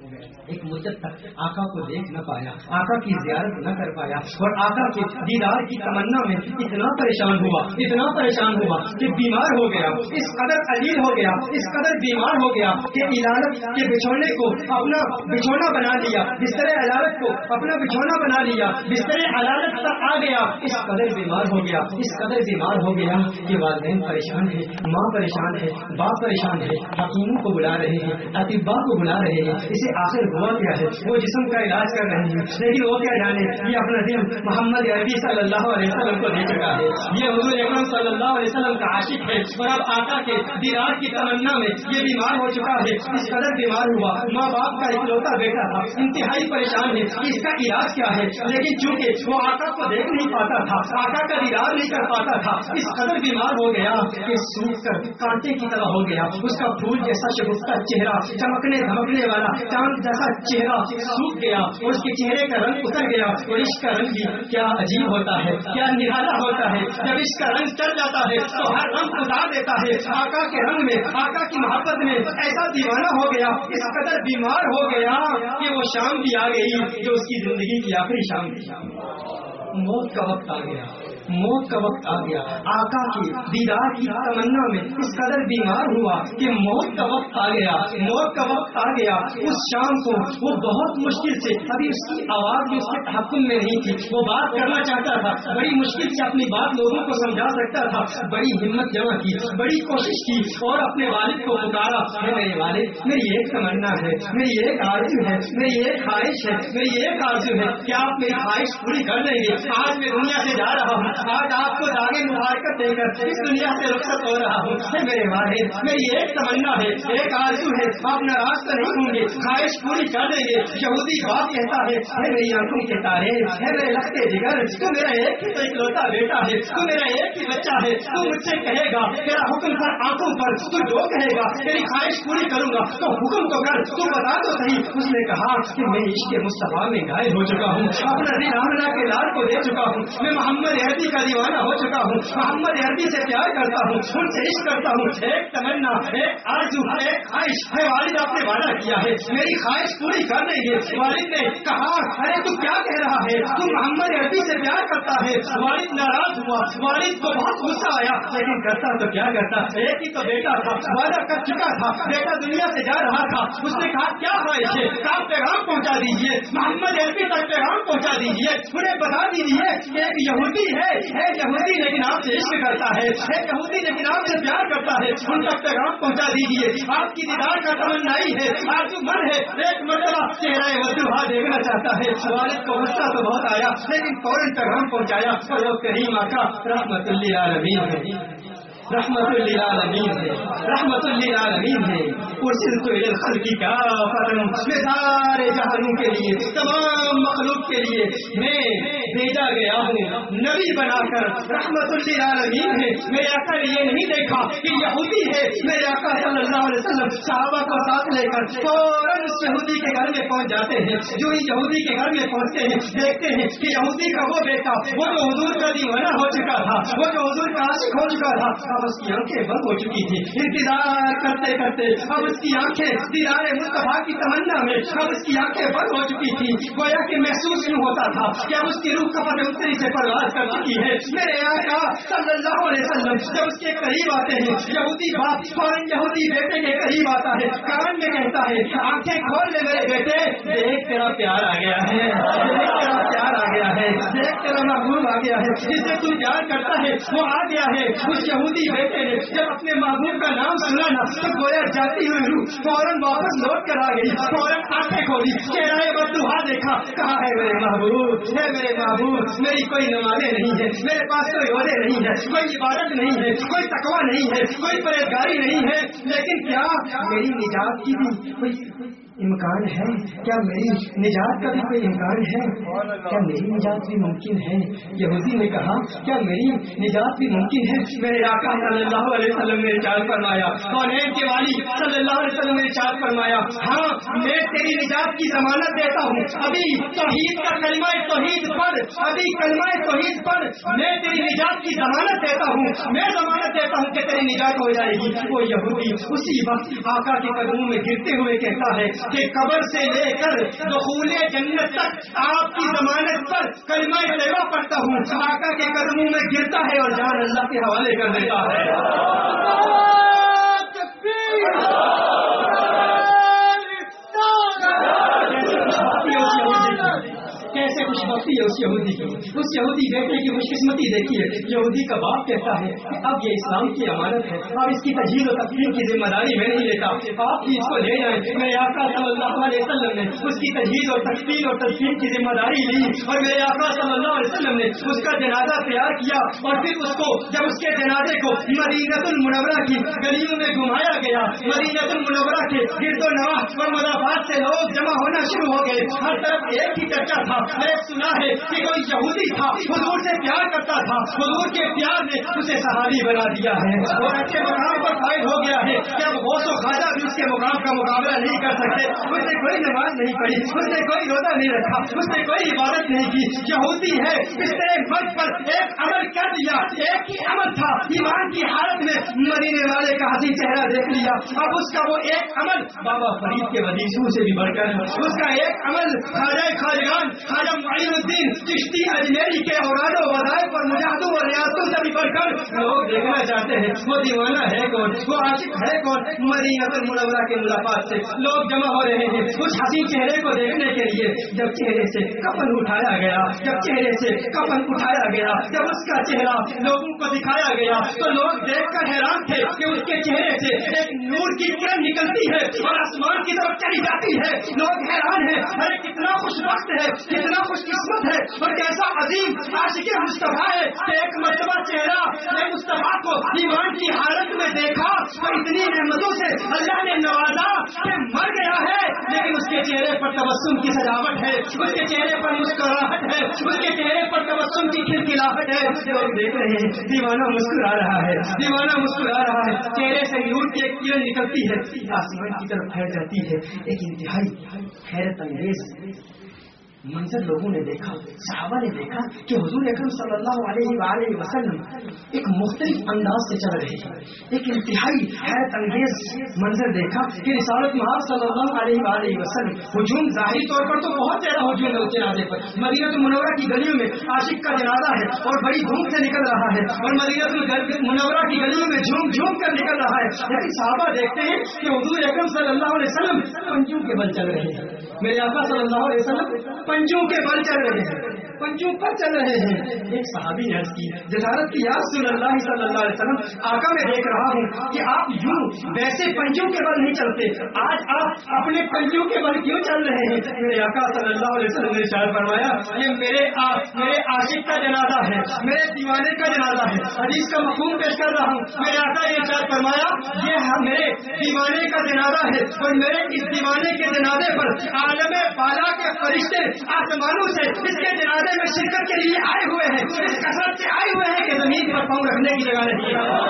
ایک مدت تک آقا کو دیکھ نہ پایا، آقا کی زیارت نہ کر پایا اور آقا کے دیدار کی تمنا میں اتنا پریشان ہوا، اتنا پریشان ہوا کہ بیمار ہو گیا، اس قدر علیل ہو گیا، اس قدر بیمار ہو گیا کہ عدالت کے بچھونے کو اپنا بچھونا بنا لیا، بستر عدالت کو اپنا بچھونا بنا لیا، بستر عدالت تک آ گیا، اس قدر بیمار ہو گیا، اس قدر بیمار ہو گیا کہ والدین پریشان ہے ماں پریشان ہے، باپ پریشان ہے، حکیموں کو بلا رہے ہیں اطبا کو بلا رہے ہیں، اسے آخر ہوا کیا ہے؟ وہ جسم کا علاج کر رہے ہیں لیکن وہ کیا جانے، یہ اپنا دل محمد عربی صلی اللہ علیہ وسلم کو دے چکا ہے، یہ حضور اکرم صلی اللہ علیہ وسلم کا عاشق ہے اور اب آقا کے دیدار کی تمنا میں یہ بیمار ہو چکا ہے، اس قدر بیمار ہوا۔ ماں باپ کا اکلوتا بیٹا تھا۔ انتہائی پریشان ہے۔ اس کا علاج کیا ہے؟ لیکن چونکہ وہ آقا کو دیکھ نہیں پاتا تھا، آقا کا دیدار نہیں کر پاتا تھا، اس قدر بیمار ہو گیا کہ سوکھ کر کانٹے کی طرح ہو گیا۔ اس کا پھول جیسا شگفتہ چہرہ، چمکنے دھمکنے والا چاند جیسا چہرہ سوکھ گیا۔ اور اس کے چہرے کا رنگ اتر گیا اور اس کا رنگ بھی کیا عجیب ہوتا ہے، کیا نہالا ہوتا ہے۔ جب اس کا رنگ چل جاتا ہے تو ہر رنگ دیتا ہے۔ آقا کے رنگ میں آقا کی محبت میں ایسا دیوانہ ہو گیا، اس قدر بیمار ہو گیا کہ وہ شام بھی آ گئی، جو اس کی زندگی کی آخری شام تھی۔ موت کا وقت آ گیا۔ موت کا وقت آ گیا۔ آقا کی دیدار کی تمنا میں اس قدر بیمار ہوا کہ موت کا وقت آ گیا۔ موت کا وقت آ گیا۔ اس شام کو وہ بہت مشکل سے، ابھی اس کی آواز بھی اس کے تحکم میں نہیں تھی۔ وہ بات کرنا چاہتا تھا۔ بڑی مشکل سے اپنی بات لوگوں کو سمجھا سکتا تھا۔ بڑی ہمت جمع کی، بڑی کوشش کی اور اپنے والد کو پکارا۔ میرے والد، میری ایک تمنا ہے، میری ایک آرزو ہے، میری ایک خواہش ہے، میری ایک آرزو ہے کیا آپ میری خواہش پوری کر دیں گے۔ آج میں دنیا سے جا رہا ہوں۔ آج آپ کو داغے مبارکت دے کر اس دنیا سے رخصت ہو رہا ہوں۔ میرے والد، میری ایک تمنا ہے، ایک آرزو ہے۔ آپ ناراض تو نہیں ہوں گے، خواہش پوری کر دیں گے۔ یہودی بات کہتا ہے میری آنکھوں کے تارے ہے میرے لگتے جگر، تو میرا ایک ہی تو اکلوتا بیٹا ہے، تو میرا ایک ہی بچہ ہے۔ تو مجھ سے کہے گا، میرا حکم پر، آنکھوں پر، تو جو کہے گا، میری خواہش پوری کروں گا۔ تو حکم تو کر، تو بتا تو صحیح۔ اس نے کہا کہ میں عشق مصطفیٰ میں گائے ہو چکا ہوں، اپنا دل آمنا کے لال کو دے چکا ہوں۔ میں محمد عربی کا دیوانہ ہو چکا ہوں۔ محمد عربی سے پیار کرتا ہوں۔ ان سے عشق کرتا ہوں۔ ایک تمنا، ایک آرزو، ایک خواہش۔ ہے والد آپ نے وعدہ کیا ہے۔ میری خواہش پوری کر دیں گے والد نے کہا، ارے تو کیا کہہ رہا ہے؟ تو محمد عربی سے پیار کرتا ہے۔ والد ناراض ہوا۔ والد کو بہت غصہ آیا۔ لیکن کرتا تو کیا کرتا؟ ایک ہی تو بیٹا تھا۔ وعدہ کر چکا تھا۔ بیٹا دنیا سے جا رہا تھا۔ اس نے کہا، کیا خواہش ہے؟ آپ پیغام پہنچا دیجیے محمد عربی تک پیغام پہنچا دیجیے انہیں بتا دیجیے کہ ایک یہودی ہے۔ ایک یہودی لیکن آپ سے عشق کرتا ہے یہودی لیکن آپ سے پیار کرتا ہے۔ ان تک پیغام پہنچا دیجیے آپ کی دیدار کا تمنائی ہے۔ آپ من ہے۔ ایک مرتبہ چہرہ وجوہ دیکھنا چاہتا ہے۔ والد کو غصہ تو بہت آیا، لیکن فوراً پیغام پہنچایا۔ کریم آقا رحمت اللہ عالمین ہے رحمت اللہ عالمین ہے رحمت اللہ عالمین ہے ارسل فرم میں سارے جہانوں کے لیے تمام مخلوق کے لیے میں بھیجا گیا ہوں، نبی بنا کر، رحمت اللہ ہے، میرے آقا نے یہ نہیں دیکھا کہ یہودی ہے، میرے آقا صلی اللہ علیہ وسلم صحابہ کو ساتھ لے کر فوراً اس یہودی کے گھر میں پہنچ جاتے ہیں، جو ہی یہودی کے گھر میں پہنچتے ہیں، دیکھتے ہیں کہ یہودی کا وہ بیٹا، وہ جو حضور کا دیوانہ ہو چکا تھا، وہ جو حضور کا عاشق ہو چکا تھا، اب اس کی آنکھیں بند ہو چکی تھی انتظار کرتے کرتے اب اس کی آنکھیں دیدار مصطفیٰ کی تمنا میں اب اس کی آنکھیں بند ہو چکی تھی۔ گویا کہ محسوس نہیں ہوتا تھا کہ اب اس کی روح کپڑے اتری سے پرواز کر چکی ہے۔ میرے آقا صلی اللہ علیہ وسلم، جب اس کے قریب آتے ہیں، یہودی باپ فوراً یہودی بیٹے کے قریب آتا ہے، کان میں کہتا ہے، آنکھیں کھول لے میرے بیٹے۔ دیکھ تیرا پیار آ گیا ہے۔ دیکھ تیرا پیار آ گیا ہے۔ دیکھ تیرا محبوب آ گیا ہے۔ جس سے تو پیار کرتا ہے، وہ آ گیا ہے۔ اس یہودی بیٹے نے جب اپنے محبوب کا نام سنا نا، تو گویا جاتی ہوئی روح فوراً واپس لوٹ کر آ گئی فوراً آنکھیں کھولی۔ چہرہ بدوہا دیکھا۔ کہا ہے میرے محبوب، ہے میرے محبوب، میری کوئی نمازیں نہیں ہے میرے پاس کوئی عہدے نہیں ہے کوئی عبادت نہیں ہے، کوئی تکوا نہیں ہے، کوئی پرہیزگاری نہیں ہے۔ لیکن کیا میری نجات کی بھی کوئی امکان ہے؟ کیا میری نجات کا بھی کوئی امکان ہے؟ کیا میری نجات بھی ممکن ہے؟ یہودی نے کہا، کیا میری نجات بھی ممکن ہے؟ میرے آقا صلی اللہ علیہ وسلم نے چار فرمایا اور کے والی صلی اللہ علیہ وسلم نے چار فرمایا ہاں میں تیری نجات کی ضمانت دیتا ہوں۔ ابھی توحید کا کلمہ توحید پر، ابھی کلمہ توحید پر میں تیری نجات کی ضمانت دیتا ہوں۔ میں ضمانت دیتا ہوں کہ تیری نجات ہو جائے گی۔ وہ یہودی اسی وقت آقا کے قدموں میں گرتے ہوئے کہتا ہے کہ قبر سے لے کر دخول جنت تک آپ کی ضمانت پر کلمہ لیوا پڑتا ہوں۔ آقا کے قدموں میں گرتا ہے اور جان اللہ کے حوالے کر دیتا ہے۔ کیسے ہے اس یہودی کی اس یہودی بیٹے کی خوش قسمتی دیکھیے یہودی کا باپ کہتا ہے کہ اب یہ اسلام کی امانت ہے اب اس کی تجہیز و تقسیم کی ذمہ داری میں نہیں لیتا آپ ہی اس کو لے جائیں میرے آقا صلی اللہ علیہ وسلم نے اس کی تجہیز اور تقسیم اور تقسیم کی ذمہ داری لی اور میرے آقا صلی اللہ علیہ وسلم نے اس کا جنازہ تیار کیا اور پھر اس کو جب اس کے جنازے کو مدینت المنورہ کی گلیوں میں گھمایا گیا مدینت المنورہ کے گرد و نواز اور مدافعات سے لوگ جمع ہونا شروع ہو گئے۔ ہر طرف ایک ہی چرچا تھا۔ میں سنا ہے کہ کوئی یہودی تھا، حضور سے پیار کرتا تھا، حضور کے پیار نے اسے صحابی بنا دیا ہے۔ اور اچھے مقام پر فائد ہو گیا ہے۔ کہ اب غوث و خواجہ بھی اس کے مقام کا مقابلہ نہیں کر سکتے؟ اس نے کوئی نماز نہیں پڑھی، اس نے کوئی روزہ نہیں رکھا، اس نے کوئی عبادت نہیں کی۔ یہودی ہے، اس نے ایک مرد پر ایک عمل کر دیا، ایک ہی عمل تھا۔ ایمان کی حالت میں مرینے والے کا حسین چہرہ دیکھ لیا۔ اب اس کا وہ ایک عمل بابا فرید کے وزیشوں سے بھی بڑھ کر، اس کا ایک عمل خواجہ خاجگان، خواجہ معین الدین، چشتی اجمیری کے اوراد و وظائف اور مجاہدوں اور ریاستوں سے بھی بڑھ کر لوگ دیکھنا چاہتے ہیں۔ وہ دیوانہ ہے کون؟ وہ عاشق ہے کون؟ مدینہ المنورہ کے ملاقات سے لوگ جمع ہو رہے ہیں۔ اس حسین چہرے کو دیکھنے کے لیے جب چہرے سے کپن اٹھایا گیا، جب چہرے سے کپن اٹھایا گیا، جب اس کا چہرہ لوگوں کو دکھایا گیا، تو لوگ دیکھ کر حیران تھے کہ اس کے چہرے سے ایک نور کی کرن نکلتی ہے اور آسمان کی طرف چلی جاتی ہے۔ لوگ حیران ہیں، ارے کتنا خوش وقت ہے، کتنا خوش قسمت ہے اور کیسا عظیم عاشق مصطفیٰ ہے کہ ایک مرتبہ چہرہ نے مصطفیٰ کو ایمان کی حالت میں دیکھا اور اتنی نعمتوں سے اللہ نے نوازا کہ مر گیا ہے۔ لیکن اس کے چہرے پر تبسم کی سجاوٹ ہے، اس کے چہرے پر مسکراہٹ ہے، اس کے چہرے پر تبسم کی کھلکھلاہٹ ہے۔ لوگ دیکھ رہے ہیں، دیوانہ مسکرا رہا ہے، دیوانہ مسکرا رہا ہے۔ چہرے سے نور کی ایک کرن نکلتی ہے، آسمان کی طرف پھیل جاتی ہے، ایک انتہائی حیرت انگیز منظر لوگوں نے دیکھا، صحابہ نے دیکھا کہ حضور اکرم صلی اللہ علیہ وآلہ وسلم ایک مختلف انداز سے چل رہے ہیں ایک انتہائی حیرت انگیز منظر دیکھا کہ رسالت محاذ صلی اللہ علیہ وآلہ وسلم ہجوم ظاہری طور پر تو بہت زیادہ ہجوم ہے جنازے پر۔ مدینہ منورہ کی گلیوں میں عاشق کا جنازہ ہے اور بڑی دھوم سے نکل رہا ہے اور مدینہ منورہ کی گلیوں میں جھوم جھوم کر نکل رہا ہے۔ لیکن صحابہ دیکھتے ہیں کہ حضور اکرم صلی اللہ علیہ وسلم پنجوں کے بل چل رہے ہیں میرے آقا صلی اللہ علیہ وسلم پنجوں کے بل چل رہے ہیں۔ پنجوں پر چل رہے ہیں۔ ایک صحابی نے کی جزارت کی یاد صلی اللہ صلی اللہ علیہ وسلم، آقا میں دیکھ رہا ہوں کہ آپ یوں ویسے پنجوں کے بل نہیں چلتے۔ آج آپ اپنے پنجوں کے بل کیوں چل رہے ہیں؟ میرے آقا صلی اللہ علیہ وسلم نے شاید فرمایا، یہ میرے میرے عاشق کا جنازہ ہے، میرے دیوانے کا جنازہ ہے۔ حدیث کا مفہوم پیش کر رہا ہوں۔ میرے آقا یہ شاید فرمایا، یہ میرے دیوانے کا جنازہ ہے اور میرے اس دیوانے کے جنازے پر عالم بالا کے فرشتے آسمانوں سے اس کے جنازے میں شرکت کے لیے آئے ہوئے ہیں اس کثرت سے آئے ہوئے ہیں کہ زمین پر پاؤں رکھنے کی جگہ نہیں ہے۔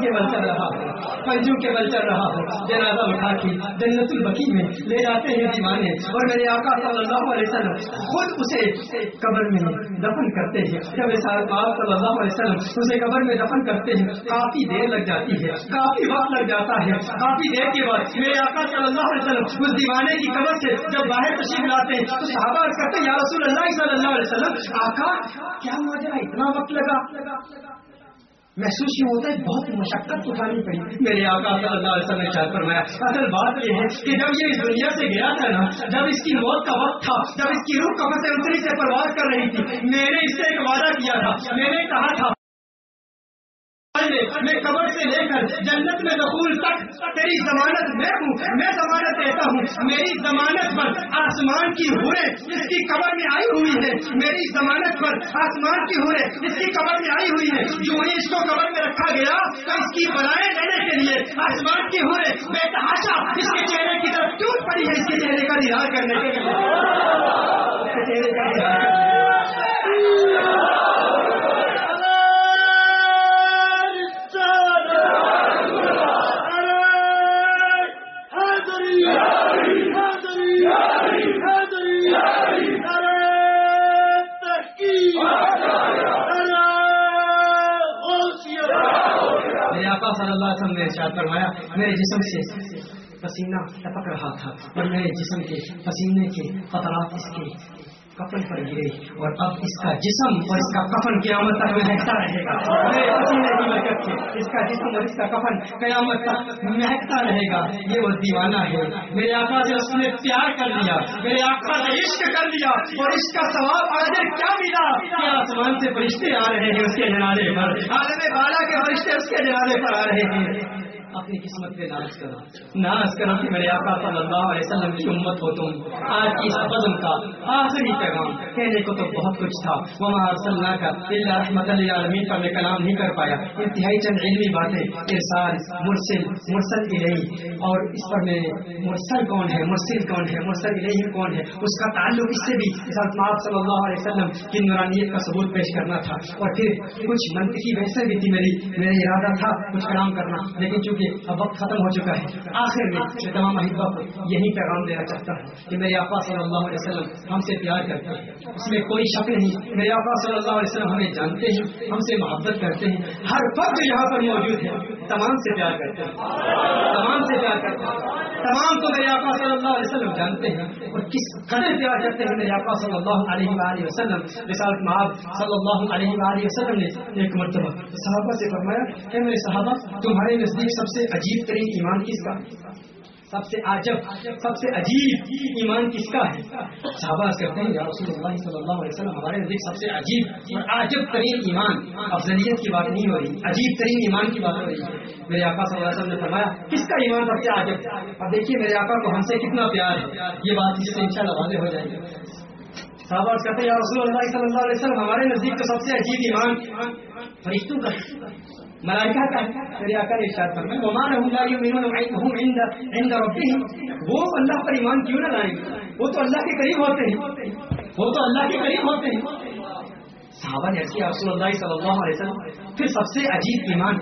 کے چل رہا پنجوں کے بل چل رہا ہو۔ جنازہ اٹھا کے جنت البقی میں لے جاتے ہیں دیوانے۔ اور میرے آقا صلی اللہ علیہ وسلم خود اسے قبر میں دفن کرتے ہیں۔ جب آپ صلی اللہ علیہ وسلم اسے قبر میں دفن کرتے ہیں، کافی دیر لگ جاتی ہے۔ کافی وقت لگ جاتا ہے۔ کافی دیر کے بعد میرے آقا صلی اللہ علیہ وسلم اس دیوانے کی قبر سے جب باہر تشریف لاتے ہیں، تو صحابہ کرتے ہیں، یا رسول اللہ صلی اللہ علیہ وسلم، آقا، کیا ماجرا اتنا وقت لگا؟ محسوس یہ ہوتا ہے بہت مشقت اٹھانی پڑی میرے آقا صلی اللہ علیہ وسلم نے چاہ فرمایا، اصل بات یہ ہے کہ جب یہ اس دنیا سے گیا تھا نا، جب اس کی موت کا وقت تھا، جب اس کی روح کفر سے اتری سے پرواز کر رہی تھی، میں نے اس سے ایک وعدہ کیا تھا، میں نے کہا تھا میں قبر سے لے کر جنت میں دخول تک، تیری ضمانت میں ہوں، میں ضمانت دیتا ہوں۔ میری ضمانت پر آسمان کی ہورے اس کی قبر میں آئی ہوئی ہے۔ میری ضمانت پر آسمان کی ہورے اس کی قبر میں آئی ہوئی ہے۔ جو ہی اس کو قبر میں رکھا گیا، تو اس کی بلائیں دینے کے لیے آسمان کی ہورے بے تحاشا اس کے چہرے کی طرف ٹوٹ پڑی ہے؟ اس کے چہرے کا دیدار کرنے کے لیے۔ آقا صلی اللہ علیہ وسلم نے ارشاد فرمایا، میرے جسم سے پسینہ ٹپک رہا تھا اور میرے جسم کے پسینے کے قطرات اس کے کفن پر گرے اور اب اس کا جسم اور اس کا کفن قیامت تک مہکتا رہے گا۔ میرے برکت سے اس کا جسم اور اس کا کفن قیامت تک مہکتا رہے گا۔ یہ وہ دیوانہ ہے۔ میرے آقا سے اس نے پیار کر لیا میرے آقا سے عشق کر لیا اور اس کا ثواب آج کیا ملا؟ کہ آسمان سے فرشتے آ رہے ہیں، اس کے جنازے پر۔ عالم بالا کے فرشتے اس کے جنازے پر آ رہے ہیں۔ اپنی قسمت پہ ناز کرو ناز کرو کہ میرے آقا صلی اللہ علیہ وسلم کی امت ہو تم۔ آج کی اس قدم کا آخری پیغام۔ کہنے کو تو بہت کچھ تھا۔ وہاں صلی کا اللہ رحمت عالمین پر میں کلام نہیں کر پایا۔ انتہائی چند علمی باتیں۔ ارسال، مرسل مرسل الہی اور اس پر میں مرسل کون ہے؟ مرسل کون ہے؟ مرسل الہی کون ہے؟ اس کا تعلق اس سے بھی آپ صلی اللہ علیہ وسلم کی نورانیت کا ثبوت پیش کرنا تھا۔ اور پھر کچھ منطقی بحثیں بھی تھی میری میرا ارادہ تھا کچھ کلام کرنا۔ لیکن چونکہ اب وقت ختم ہو چکا ہے۔ آخر میں میں تمام احبا کو یہی پیغام دینا چاہتا ہوں کہ میرے آپا صلی اللہ علیہ وسلم ہم سے پیار کرتے ہیں۔ اس میں کوئی شک نہیں، میرے آپا صلی اللہ علیہ وسلم ہمیں جانتے ہیں، ہم سے محبت کرتے ہیں۔ ہر فرد یہاں پر موجود ہے تمام سے پیار کرتے ہیں۔ تمام سے پیار کرتے ہیں۔ تمام تو میرے آقا صلی اللہ علیہ وسلم جانتے ہیں۔ اور کس قدر پیار کرتے ہیں میرے آقا صلی اللہ علیہ وآلہ وسلم۔ رسالت معاب صلی اللہ علیہ وآلہ وسلم نے ایک مرتبہ صحابہ سے فرمایا کہ میرے صحابہ، تمہارے نزدیک سب سے سے عجیب ترین ایمان کس کا؟ سب سے عجب، سب سے عجیب ایمان کس کا ہے؟ صحابہ کہتے ہیں، یا رسول اللہ صلی اللہ علیہ وسلم، ہمارے نزدیک سب سے عجیب اور عجب ترین ایمان، افضلیت کی بات نہیں ہو رہی، عجیب ترین ایمان کی بات ہو رہی ہے۔ میرے آقا صلی اللہ علیہ وسلم نے فرمایا، کس کا ایمان سب سے عجب؟ اب دیکھیے میرے آقا کو ہم سے کتنا پیار ہے، یہ بات اس سے انشاءاللہ واضح ہو جائے گی۔ صحابہ کہتے ہیں، یا رسول اللہ صلی اللہ علیہ وسلم، ہمارے نزدیک تو سب سے عجیب ایمان فرشتوں کا ملائکہ کا میرے آقا نے ارشاد فرمایا وما لهم لا يؤمنون هم عند عند ربهم. وہ اللہ پر ایمان کیوں نہ لائیں؟ وہ تو اللہ کے قریب ہوتے ہیں۔ وہ تو اللہ کے قریب ہوتے ہیں۔ صحابہ نے کیا، رسول اللہ صلی اللہ علیہ وسلم؟ پھر سب سے عجیب ایمان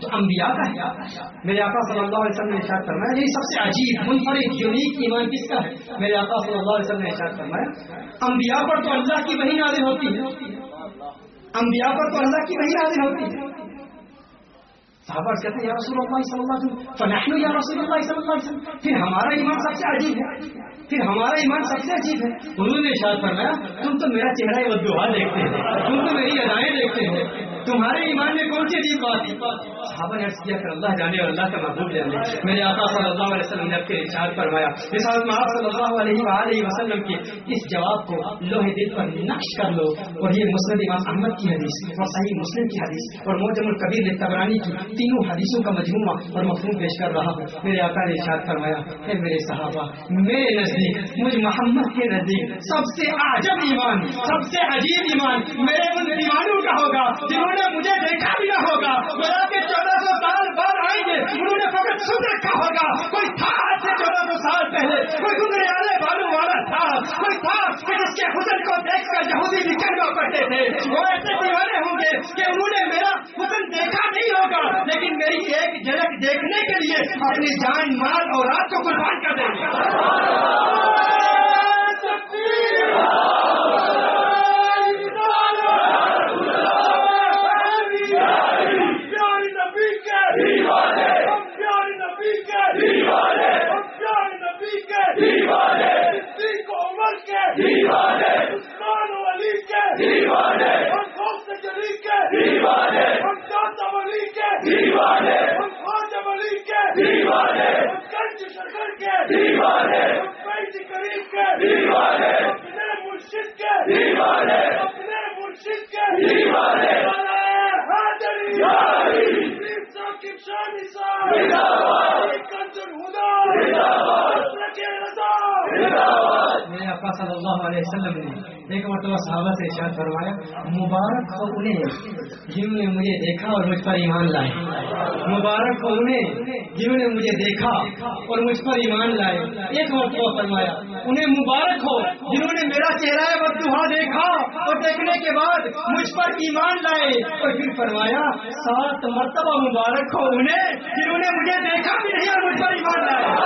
تو انبیاء کا ہے۔ میرے آقا صلی اللہ علیہ وسلم نے ارشاد فرمایا یہ سب سے عجیب، منفرد، یونیک ایمان کس کا ہے؟ میرے آقا صلی اللہ علیہ وسلم نے ارشاد فرمایا، انبیاء پر تو اللہ کی وہی نازل ہوتی ہے۔ انبیاء پر تو اللہ کی وہی نازل ہوتی ہے۔ صحابہ کہتے ہیں، یا رسول اللہ صلی اللہ علیہ وسلم فنحن یا رسول اللہ صلی اللہ علیہ وسلم. پھر ہمارا ایمان سب سے عجیب ہے۔ پھر ہمارا ایمان سب سے عجیب ہے۔ انہوں نے ارشاد فرمایا، تم تو میرا چہرہ ودوہا دیکھتے ہیں، تم تو میری ادائیں دیکھتے ہیں۔ تمہارے ایمان میں کون سی عجیب بات ہے؟ صحابہ نے کیا کہ اللہ جانے اور اللہ کا محبوب جانے۔ میرے آقا صلی اللہ علیہ وسلم نے اپنے ارشاد فرمایا، اس حالت میں آپ صلی اللہ علیہ وآلہ وسلم کے اس جواب کو لوہے دل پر نقش کر لو۔ اور یہ مسند امام احمد کی حدیث اور صحیح مسلم کی حدیث۔ اور موجم القبیر تبرانی کی تینوں حدیثوں کا مجموعہ اور مفہوم پیش کر رہا ہوں۔ میرے آقا نے ارشاد فرمایا، اے میرے صحابہ، میرے نزدیک، مجھ محمد کے نزدیک سب سے عجب ایمان، سب سے عجیب ایمان میرے ان ایمانوں کا ہوگا، جنہوں نے مجھے دیکھا بھی نہ ہوگا۔ میرا کے چودہ سو سال بعد آئیں گے انہوں نے فقط سن رکھا ہوگا کوئی تھا آج سے چودہ سو سال پہلے کوئی گزرے والے بالوں والا تھا کوئی تھا کہ جس کے حسن کو دیکھ کر یہودی بھی کرنا پڑتے تھے وہ ایسے دیوانے ہوں گے کہ انہوں نے میرا حسن دیکھا نہیں ہوگا لیکن میری ایک جھلک دیکھنے کے لیے اپنی جان مال اور رات کو قربان کر دیں گے دیوانے عمر کے۔ دیوانے عثمان علی کے۔ دیوانے میرے آقا صلی اللہ علیہ وسلم نے ایک مرتبہ صحابہ سے ارشاد فرمایا، مبارک ہو انہیں، جنہوں نے مجھے دیکھا اور مجھ پر ایمان لائے۔ مبارک ہو انہیں، جنہوں نے مجھے دیکھا اور مجھ پر ایمان لائے۔ ایک مرتبہ فرمایا، انہیں مبارک ہو، جنہوں نے میرا چہرہ بدوہا دیکھا اور دیکھنے کے بعد مجھ پر ایمان لائے۔ اور پھر فرمایا، سات مرتبہ مبارک ہو انہیں، جنہوں نے مجھے دیکھا بھی نہیں اور مجھ پر ایمان لائے۔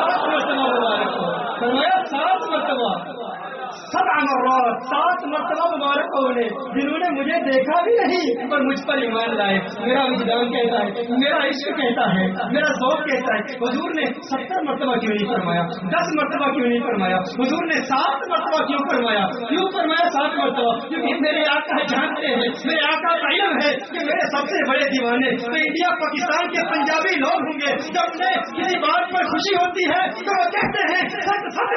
سات مرتبہ مبارک ہو۔ فرمایا، سات مرتبہ۔ سب امرات سات مرتبہ مبارک ہو جنہوں نے مجھے دیکھا بھی نہیں اور مجھ پر ایمان لائے۔ میرا وجدان کہتا ہے، میرا عشق کہتا ہے، میرا ذوق کہتا ہے۔ حضور نے ستر مرتبہ کیوں نہیں فرمایا؟ دس مرتبہ کیوں نہیں فرمایا؟ حضور نے سات مرتبہ کیوں فرمایا؟ کیوں فرمایا سات مرتبہ؟ کیونکہ میرے آقا جانتے ہیں، میرے آقا کا علم ہے کہ میرے سب سے بڑے دیوانے تو انڈیا، پاکستان کے پنجابی لوگ ہوں گے۔ جب انہیں کسی بات پر خوشی ہوتی ہے تو وہ کہتے ہیں سب سب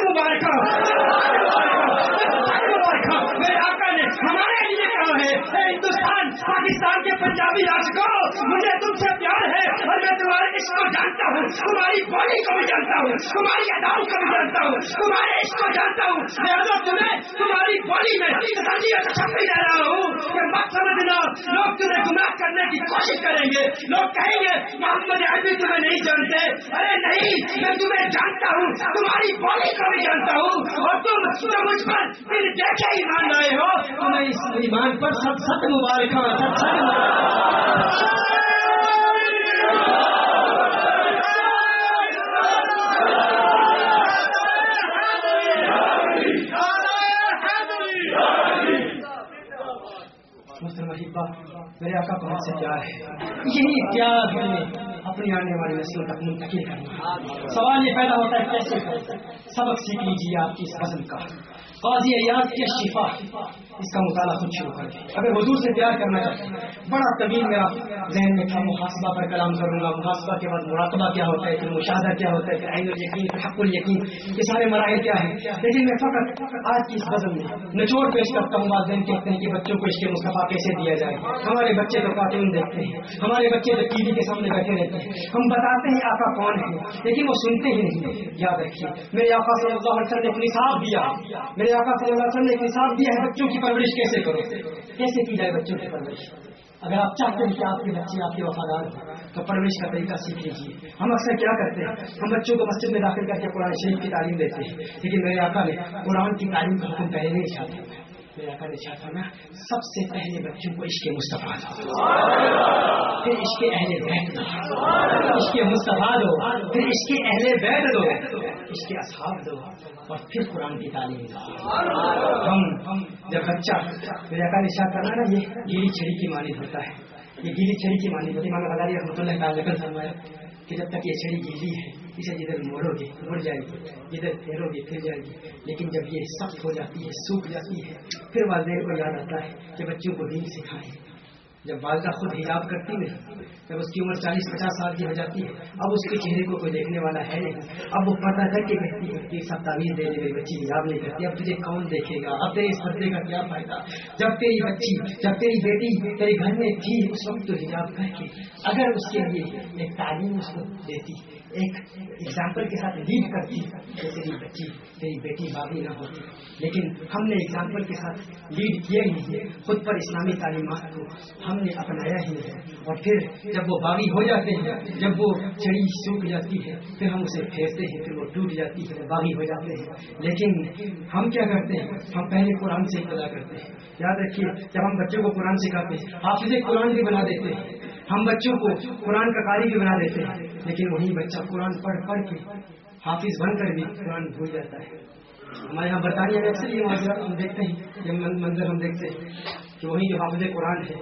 مبارک آقا نے ہمارے لیے کہا ہے، اے ہندوستان، پاکستان کے پنجابی راج کو مجھے تم سے پیار ہے اور میں تمہارے عشق کو جانتا ہوں تمہاری باڈی کو بھی جانتا ہوں تمہاری اداؤں کو بھی جانتا ہوں تمہارے عشق کو جانتا ہوں لہٰذا تمہیں تمہاری باڈی میں چھپی رہا ہوں کہ مت سمجھنا، لوگ تمہیں گمراہ کرنے کی کوشش کریں گے، لوگ کہیں گے، محمد عربی تمہیں نہیں جانتے، ارے نہیں، میں تمہیں جانتا ہوں، تمہاری باڈی کو بھی جانتا ہوں، اور تم مجھ پر پھر دیکھے ایمان لائے ہو تمہیں اس ایمان پر سب سب مبارک ہو سب سب میرے آقا کو سے پیار ہے یہی پیار نے اپنی آنے والی نسلوں تک منتقل کرنا سوال یہ پیدا ہوتا ہے کیسے سبق سیکھ لیجیے آپ کی اس قسم کا۔ قاضی ایاز کی شفا۔ اس کا مطالعہ خود شروع کر دیں اگر حضور سے پیار کرنا چاہتے ہیں بڑا طویل میرا ذہن میں تھا، محاسبہ پر کلام کروں گا۔ محاسبہ کے بعد مراقبہ کیا ہوتا ہے، پھر مشاہدہ کیا ہوتا ہے، پھر عین الیقین، پھر حق الیقین۔ یہ سارے مراحل کیا ہیں؟ لیکن میں فقط آج کی اس غزل میں نچوڑ پیش کرتا ہوں والدین کہتے ہیں کہ بچوں کو اس کے مصطفیٰ کیسے دیا جائے۔ ہمارے بچے تو کارٹون دیکھتے ہیں، ہمارے بچے تو ٹی وی کے سامنے بیٹھے رہتے ہیں۔ ہم بتاتے ہیں آقا کون ہے لیکن وہ سنتے ہی نہیں یاد رکھیے، میرے آقا صلی اللہ علیہ وسلم نے اپنی صاحب دیا۔ میرے آقا صلی اللہ علیہ وسلم نے ایک نصاب دیا ہے، بچوں کی پرورش کیسے کرو؟ کیسے کی جائے بچوں کی پرورش؟ اگر آپ چاہتے ہیں کہ آپ کے بچے، آپ کے وفادار ہوں، تو پرورش کا طریقہ سیکھ لیجیے ہم اکثر کیا کرتے ہیں؟ ہم بچوں کو مسجد میں داخل کر کے قرآن شریف کی تعلیم دیتے ہیں۔ لیکن میرے آقا نے قرآن کی تعلیم کا حکم پہلے نہیں چاہتے میرے آقا نے چاہتا میں سب سے پہلے بچوں کو عشق مصطفیٰ دو پھر عشق اہل بیت دو عشق مصطفیٰ دو پھر عشق اہل بیت دو عشق اصحاب دو اور پھر قرآن کی تعلیم دو۔ ہم جب بچہ میرے آقا نے چاہتا نا یہ گیلی چھڑی کی مانی ہوتا ہے۔ یہ گیلی چھڑی کی مانی ہوتی ہے۔ مانا غزالی رحمۃ اللہ کا فرمایا کہ جب تک یہ چھڑی گیلی ہے، اسے جدھر موڑو گے مڑ جائے گی، جدھر پھیرو گے، پھر جائے گی۔ لیکن جب یہ سخت ہو جاتی ہے، سوکھ جاتی ہے، پھر والدین کو یاد آتا ہے کہ بچوں کو دین سکھائیں۔ جب والدہ خود حجاب کرتی نہیں جب اس کی عمر چالیس پچاس سال کی ہو جاتی ہے، اب اس کے چہرے کو کوئی دیکھنے والا ہے نہیں۔ اب وہ پردہ کر کے کہتی ہے، کہ سب تعمیر دے دے بچی حجاب نہیں کرتی، اب تجھے کون دیکھے گا؟ اب تیرے اس پردے کا کیا فائدہ؟ جب تیری بچی، جب تیری بیٹی تیرے گھر میں تھی، اس وقت تو حجاب کر کے اگر اس کے لیے ایک تعلیم اس کو دیتی، ایک ایگزامپل کے ساتھ لیڈ کرتی، تو تیری بچی، تیری بیٹی باغی نہ ہوتی۔ لیکن ہم نے ایگزامپل کے ساتھ لیڈ کیا ہی ہے خود پر اسلامی تعلیمات کو ہم ہم نے اپنایا ہی ہے۔ اور پھر جب وہ باغی ہو جاتے ہیں، جب وہ چڑی سوکھ جاتی ہے، پھر ہم اسے پھیرتے ہیں، پھر وہ ٹوٹ جاتی ہے باغی ہو جاتے ہیں۔ لیکن ہم کیا کرتے ہیں؟ ہم پہلے قرآن سے ابتدا کرتے ہیں۔ یاد رکھیے، جب ہم بچوں کو قرآن سکھاتے ہیں حافظ قرآن بھی بنا دیتے ہیں۔ ہم بچوں کو قرآن کا قاری بھی بنا دیتے ہیں۔ لیکن وہی بچہ قرآن پڑھ پڑھ کے حافظ بن کر بھی قرآن بھول جاتا ہے۔ ہمارے یہاں برطانیہ میں اکثر یہ معذرت ہم دیکھتے ہیں، یہ منظر ہم دیکھتے ہیں۔ کہ وہی جو حافظ قرآن ہے،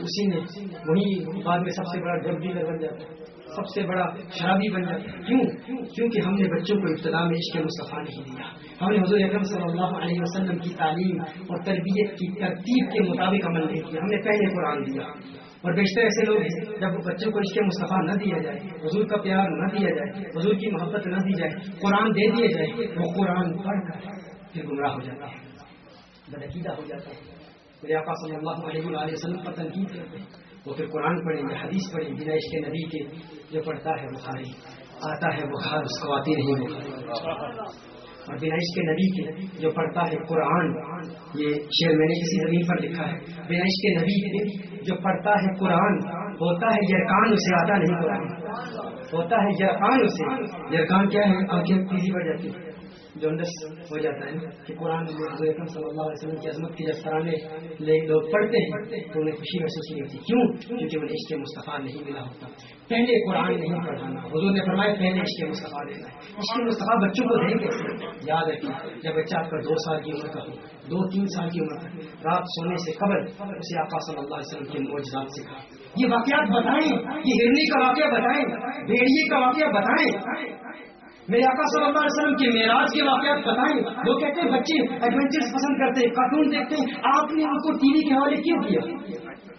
اسی نے وہی بعد میں سب سے بڑا ڈرگ ڈیلر بن جاتا ہے، سب سے بڑا شرابی بن جاتا ہے۔ کیوں؟ کیونکہ ہم نے بچوں کو ابتدا میں عشق مصطفیٰ نہیں دیا۔ ہم نے حضور اکرم صلی اللہ علیہ وسلم کی تعلیم اور تربیت کی ترتیب کے مطابق عمل نہیں کیا۔ ہم نے پہلے قرآن دیا۔ اور بیشتر ایسے لوگ ہیں، جب بچوں کو اس کے مصطفیٰ نہ دیا جائے، حضور کا پیار نہ دیا جائے، حضور کی محبت نہ دی جائے، قرآن دے دیا جائے، وہ قرآن پڑھ کر پھر گمراہ ہو جاتا ہے، بدعقیدہ ہو جاتا ہے۔ میرے آقا صلی اللہ علیہ وسلم پر تنقید کرتے ہیں۔ وہ پھر قرآن پڑھیں گے، حدیث پڑھیں بنا اس کے نبی کے جو پڑھتا ہے بخاری، آتا ہے بخار اس کو آتی نہیں بخار اور بنا اس کے نبی کے جو پڑھتا ہے قرآن، یہ شعر میں نے کسی زمین پر لکھا ہے۔ بنا اس کے نبی کے جو پڑھتا ہے قرآن، ہوتا ہے یرکان، اسے آتا نہیں قرآن۔ ہوتا ہے یرکان، اسے۔ یرکان کیا ہے؟ آنکھیں تیزی پڑ جاتی ہے جونڈس ہو جاتا ہے، کہ قرآن میں اکرم صلی اللہ علیہ وسلم کی عظمت کی جب ترانے لوگ پڑھتے ہیں، تو انہیں خوشی محسوس نہیں ہوتی۔ کیوں؟ کیونکہ انہیں عشق مصطفیٰ نہیں ملا ہوتا۔ پہلے قرآن نہیں پڑھانا۔ حضور نے فرمایا، پہلے عشق مصطفیٰ دینا ہے عشق مصطفیٰ بچوں کو دیں کیسے یاد رکھیے جب بچہ آپ کا دو سال کی عمر کا ہو، دو تین سال کی عمر کا، رات سونے سے قبل اسے آقا صلی اللہ علیہ وسلم کے موجزات سکھائے یہ واقعات بتائیں، یہ ہرنی کا واقعہ بتائیں بھیڑیے کا واقعہ بتائیں۔ میرے آقا صلی اللہ علیہ وسلم کے معراج کے واقعات بتائیں۔ وہ کہتے ہیں، بچے ایڈونچر پسند کرتے ہیں کارٹون دیکھتے ہیں۔ آپ نے ان کو ٹی وی کے حوالے کیوں کیا؟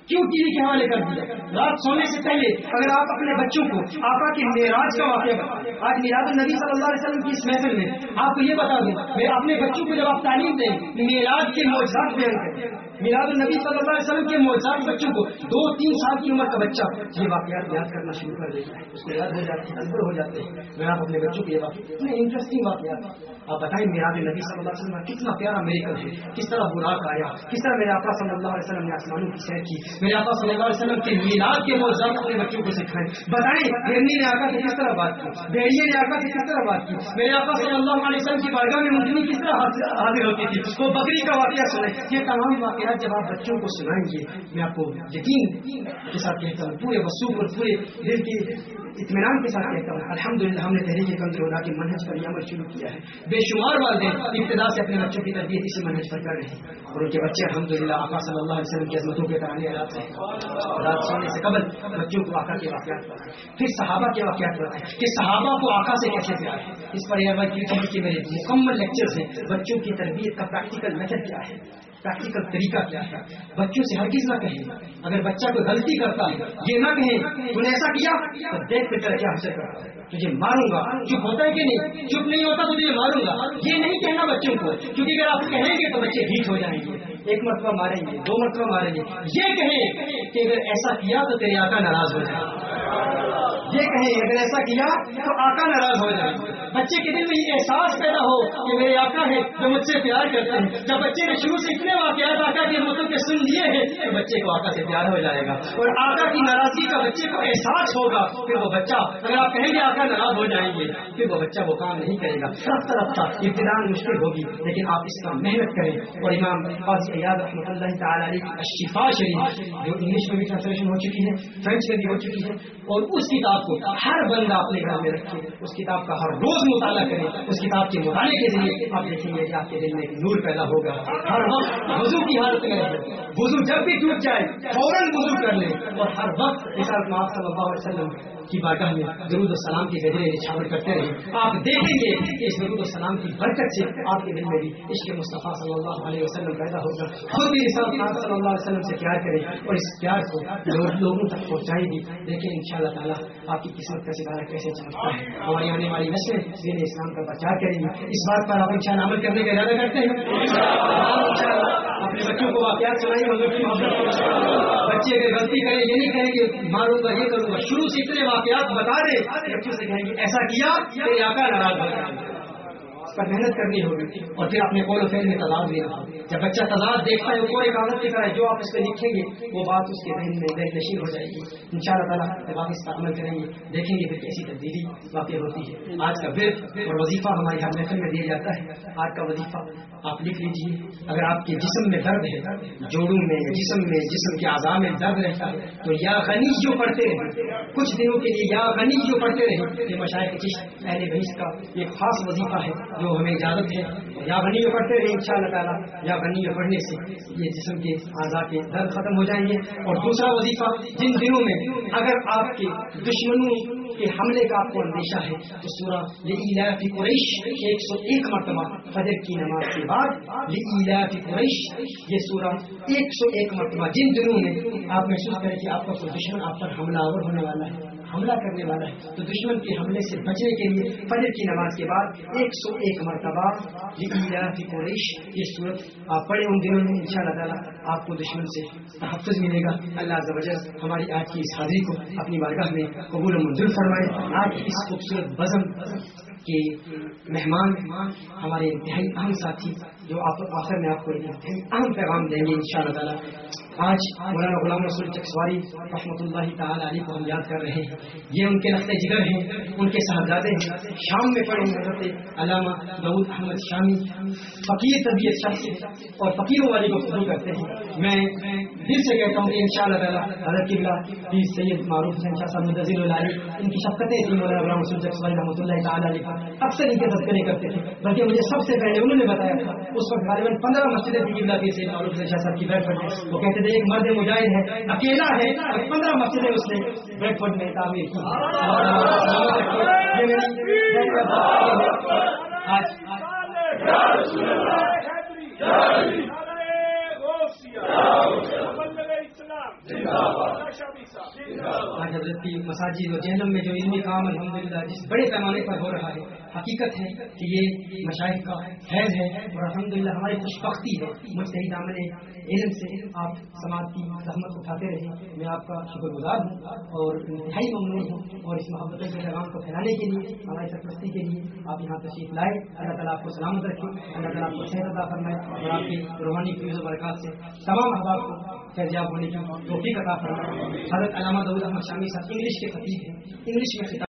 کیوں ٹی وی کے حوالے کر دیا؟ رات سونے سے پہلے اگر آپ اپنے بچوں کو، آقا کے معراج کا واقعہ بتائیں۔ آج میراد النبی صلی اللہ علیہ وسلم کی اس محفل میں آپ کو یہ بتا دوں، میں اپنے بچوں کو جب آپ تعلیم دیں معراج کے موجود بیان کریں۔ میلاد النبی صلی اللہ علیہ وسلم کے موجود بچوں کو دو تین سال کی عمر کا بچہ یہ واقعات یاد کرنا شروع کر دیتا ہے۔ اس کو یاد ہو جاتے ہیں ہو جاتے ہیں۔ میں آپ اپنے بچوں کو یہ واقعہ اتنے انٹرسٹنگ واقعات آپ بتائیں میراد النبی صلی اللہ علیہ وسلم کتنا پیارا میریکل ہے، کس طرح براق آیا کس طرح میرے آقا صلی اللہ علیہ وسلم نے آسمانوں کی سیر کی، میرے آقا صلی اللہ علیہ وسلم کے میلاد کے موجود اپنے بچوں کو سکھائیں بتائیں ہرنی نے آقا سے کس طرح بات کی؟ بھیڑیے نے آقا سے کس طرح بات کی؟ میرے آقا صلی اللہ علیہ وسلم کی بارگاہ میں منتنی کس طرح حاضر ہوتی تھی؟ وہ بکری کا واقعہ سنیں یہ تمام واقعات جب آپ بچوں کو سنائیں گے، میں آپ کو یقین کے ساتھ کہتا ہوں، پورے وسوخ اور پورے دل کی اطمینان کے ساتھ کہتا ہوں الحمد ہم نے تحریک کمزور ہونا کی منہج پر عمل شروع کیا ہے۔ بے شمار والدین ابتدا سے اپنے بچوں کی تربیت اسی منہج پر کر رہے ہیں۔ اور ان کے بچے الحمد للہ آقا صلی اللہ علیہ وسلم کی عظمتوں کے ترانے رات سے رات سونے سے قبل بچوں کو آقا کے واقعات بتائیں پھر صحابہ کے واقعات بتائیں کہ صحابہ کو آقا سے کیسے پیار ہے اس پر یہ بات کہ میرے مکمل لیکچرز ہیں۔ بچوں کی تربیت کا پریکٹیکل میتھڈ کیا ہے؟ پریکٹیکل طریقہ کیا ہے؟ بچوں سے ہر چیز نہ کہیں؟ اگر بچہ کوئی غلطی کرتا ہے، یہ نہ کہیں تم نے ایسا کیا؟ تو دیکھ کر کیا حاصل کرا۔ ہے تجھے ماروں گا، چپ ہوتا ہے کہ نہیں؟ چپ نہیں ہوتا تو تجھے ماروں گا۔ یہ نہیں کہنا بچوں کو، کیونکہ اگر آپ کہیں گے تو بچے ہیٹ ہو جائیں گے۔ ایک مرتبہ ماریں گے، دو مرتبہ ماریں گے۔ یہ کہیں کہ اگر ایسا کیا تو تیرے آقا ناراض ہو جائے یہ کہیں اگر ایسا کیا تو آقا ناراض ہو جائے۔ بچے کے دل میں یہ احساس پیدا ہو کہ میرے آقا ہے جو مجھ سے پیار کرتے ہیں۔ جب بچے نے شروع سے اتنے واقعات آقا کے مطلب کے سن لیے ہیں تو بچے کو آقا سے پیار ہو جائے گا۔ اور آقا کی ناراضگی کا بچے کو احساس ہوگا، پھر وہ بچہ اگر آپ کہیں گے آقا ناراض ہو جائیں گے، پھر وہ بچہ وہ کام نہیں کرے گا۔ رفتہ رفتہ ابتدا مشکل ہوگی، لیکن آپ اس کا محنت کریں۔ اور امام یاد رحمۃ اللہ تعالیٰ علیہ کی اشفا شریف جو انگلش میں بھی ٹرانسلیشن ہو چکی ہے فرینچ میں بھی ہو چکی ہے، اور اس کتاب کو ہر بندہ اپنے گھر میں رکھے، اس کتاب کا ہر روز مطالعہ کرے، اس کتاب کے مطالعے کے ذریعے آپ دیکھیں گے کہ آپ کے دل میں نور پیدا ہوگا۔ ہر وقت وضو کی حالت میں وضو جب بھی ٹوٹ جائے، فوراً وضو کر لیں اور ہر وقت صلی اللہ علیہ وسلم کی بارگاہ میں درود السلام کی گجرے نچھاور کرتے رہے آپ دیکھیں گے کہ اس درود السلام کی برکت سے آپ کے دل میں بھی عشق مصطفیٰ صلی اللہ علیہ وسلم پیدا ہوگا خود بھی صلی اللہ علیہ وسلم سے پیار کریں اور اس پیار کو لوگوں تک پہنچائے گی دیکھیں ان شاء اللہ تعالیٰ آپ کی قسمت کا ستارہ کیسے چمکتا ہے۔ ہماری آنے والی نسلیں دین اسلام کا پرچار کریں گی۔ اس بات پر آپ ان شاء اللہ عمل کرنے کا ارادہ کرتے ہیں۔ اپنے بچوں کو واقعات سنائیے بچے اگر غلطی کریں، یہ نہیں کہیں کہ ماروں گا یہ کروں گا۔ شروع سے اتنے واقعات بتا دے بچوں سے کہیں گے ایسا کیا کہ آکا ناراض ہو جائے۔ اس پر محنت کرنی ہوگی اور پھر اپنے قول و فیل میں تضاد دینا ہوگا جب بچہ تضاد دیکھتا ہے وہ ایک عادت کی جو آپ اس پہ لکھیں گے، وہ بات اس کے ذہن میں ذہن نشین ہو جائے گی۔ ان شاء اللہ تعالیٰ جب آپ اس پر عمل کریں گے۔ دیکھیں گے پھر کیسی تبدیلی واقع ہوتی ہے۔ آج کا ورد اور وظیفہ ہماری ہر محفل میں دیا جاتا ہے۔ آج کا وظیفہ آپ لکھ لیجیے اگر آپ کے جسم میں درد ہے، جوڑوں میں، جسم میں، جسم کے اعضاء میں درد رہتا ہے، تو یا غنی جو پڑھتے رہیں، کچھ دنوں کے لیے یا غنی جو پڑھتے رہیں، یہ مشاہد چشت اہل بحث کا ایک خاص وظیفہ ہے جو ہمیں اجازت ہے۔ یا غنی جو پڑھتے رہیں ان شاء اللہ تعالیٰ، یا غنی جو پڑھنے سے یہ جسم کے اعضاء کے درد ختم ہو جائیں گے۔ اور دوسرا وظیفہ، جن دنوں میں اگر آپ کے دشمنوں کے حملے کا آپ کو اندیشہ ہے، تو سورہ لإلاف قریش ایک سو ایک مرتبہ فجر کی نماز کے بعد لإلاف قریش یہ سورہ ایک سو ایک مرتبہ جن دنوں میں آپ محسوس کریں کہ آپ کا کوئی دشمن آپ پر حملہ آور ہونے والا ہے۔ حملہ کرنے والا ہے۔ تو دشمن کے حملے سے بچنے کے لیے فجر کی نماز کے بعد ایک سو ایک مرتبہ قریش یہ صورت آپ پڑھیں۔ ان دنوں میں ان شاء اللہ تعالیٰ آپ کو دشمن سے تحفظ ملے گا۔ اللہ عز ہماری آج کی اس حاضری کو اپنی بارگاہ میں قبول و منظور فرمائے۔ آج اس خوبصورت بزم کے مہمان، ہمارے انتہائی اہم ساتھی جو آپ آخر میں آپ کو ایک اہم پیغام دیں گے ان شاء اللہ تعالیٰ۔ آج مولانا غلام رسول چکسواری رحمۃ اللہ تعالی علی کو ہم یاد کر رہے ہیں۔ یہ ان کے نقطۂ جگر ہیں، ان کے صاحبزادے ہیں۔ شام میں پڑھے حضرت علامہ دعود احمد شامی۔ فقیر طبیعت شخص اور فقیروں والی کو قبول کرتے ہیں۔ میں دل سے کہتا ہوں کہ ان شاء اللہ تعالیٰ حضرت قبلہ پیر سید معروف حسین شاہ صاحب مدزر العلی ان کی شفقتیں تھیں مولانا غلام رسول چکسواری رحمۃ اللہ تعالی علی کا اکثر ان کے تذکرے کرتے تھے، بلکہ مجھے سب سے پہلے انہوں نے بتایا تھا۔ اس وقت غالباً پندرہ مسجدیں تھی قبلہ پیر سید معروف حسین شاہ صاحب کی بیٹھ پر وہ کہتے تھے ایک مرد مجاہد ہے اکیلا ہے اور پندرہ مسجدیں اس نے فورڈ میں تعمیر کی۔ آج حضرت کی مساجد و جہنم میں جو علمی کام الحمد للہ جس بڑے پیمانے پر ہو رہا ہے، حقیقت ہے کہ یہ مشاہد کا حیض ہے اور الحمد للہ ہماری خوش بختی ہے۔ مجھ سے ہی دامن علم سے آپ سماج کی زحمت اٹھاتے رہے۔ میں آپ کا شکر گزار ہوں اور انتہائی ممنون ہوں اور اس محبت کے پیغام کو پھیلانے کے لیے، ہماری سرپرستی کے لیے آپ یہاں تشریف لائے۔ اللہ تعالیٰ آپ کو سلامت رکھے، اللہ تعالیٰ آپ کو صحت عطا فرمائے اور آپ کی روحانی فیوز و برکات سے تمام احباب کو فیضیاب ہونے کی توفیق عطا فرمائے۔ حضرت علامہ دعود احمد شامی صاحب، انگلش کے خطیب ہیں۔ انگلش میں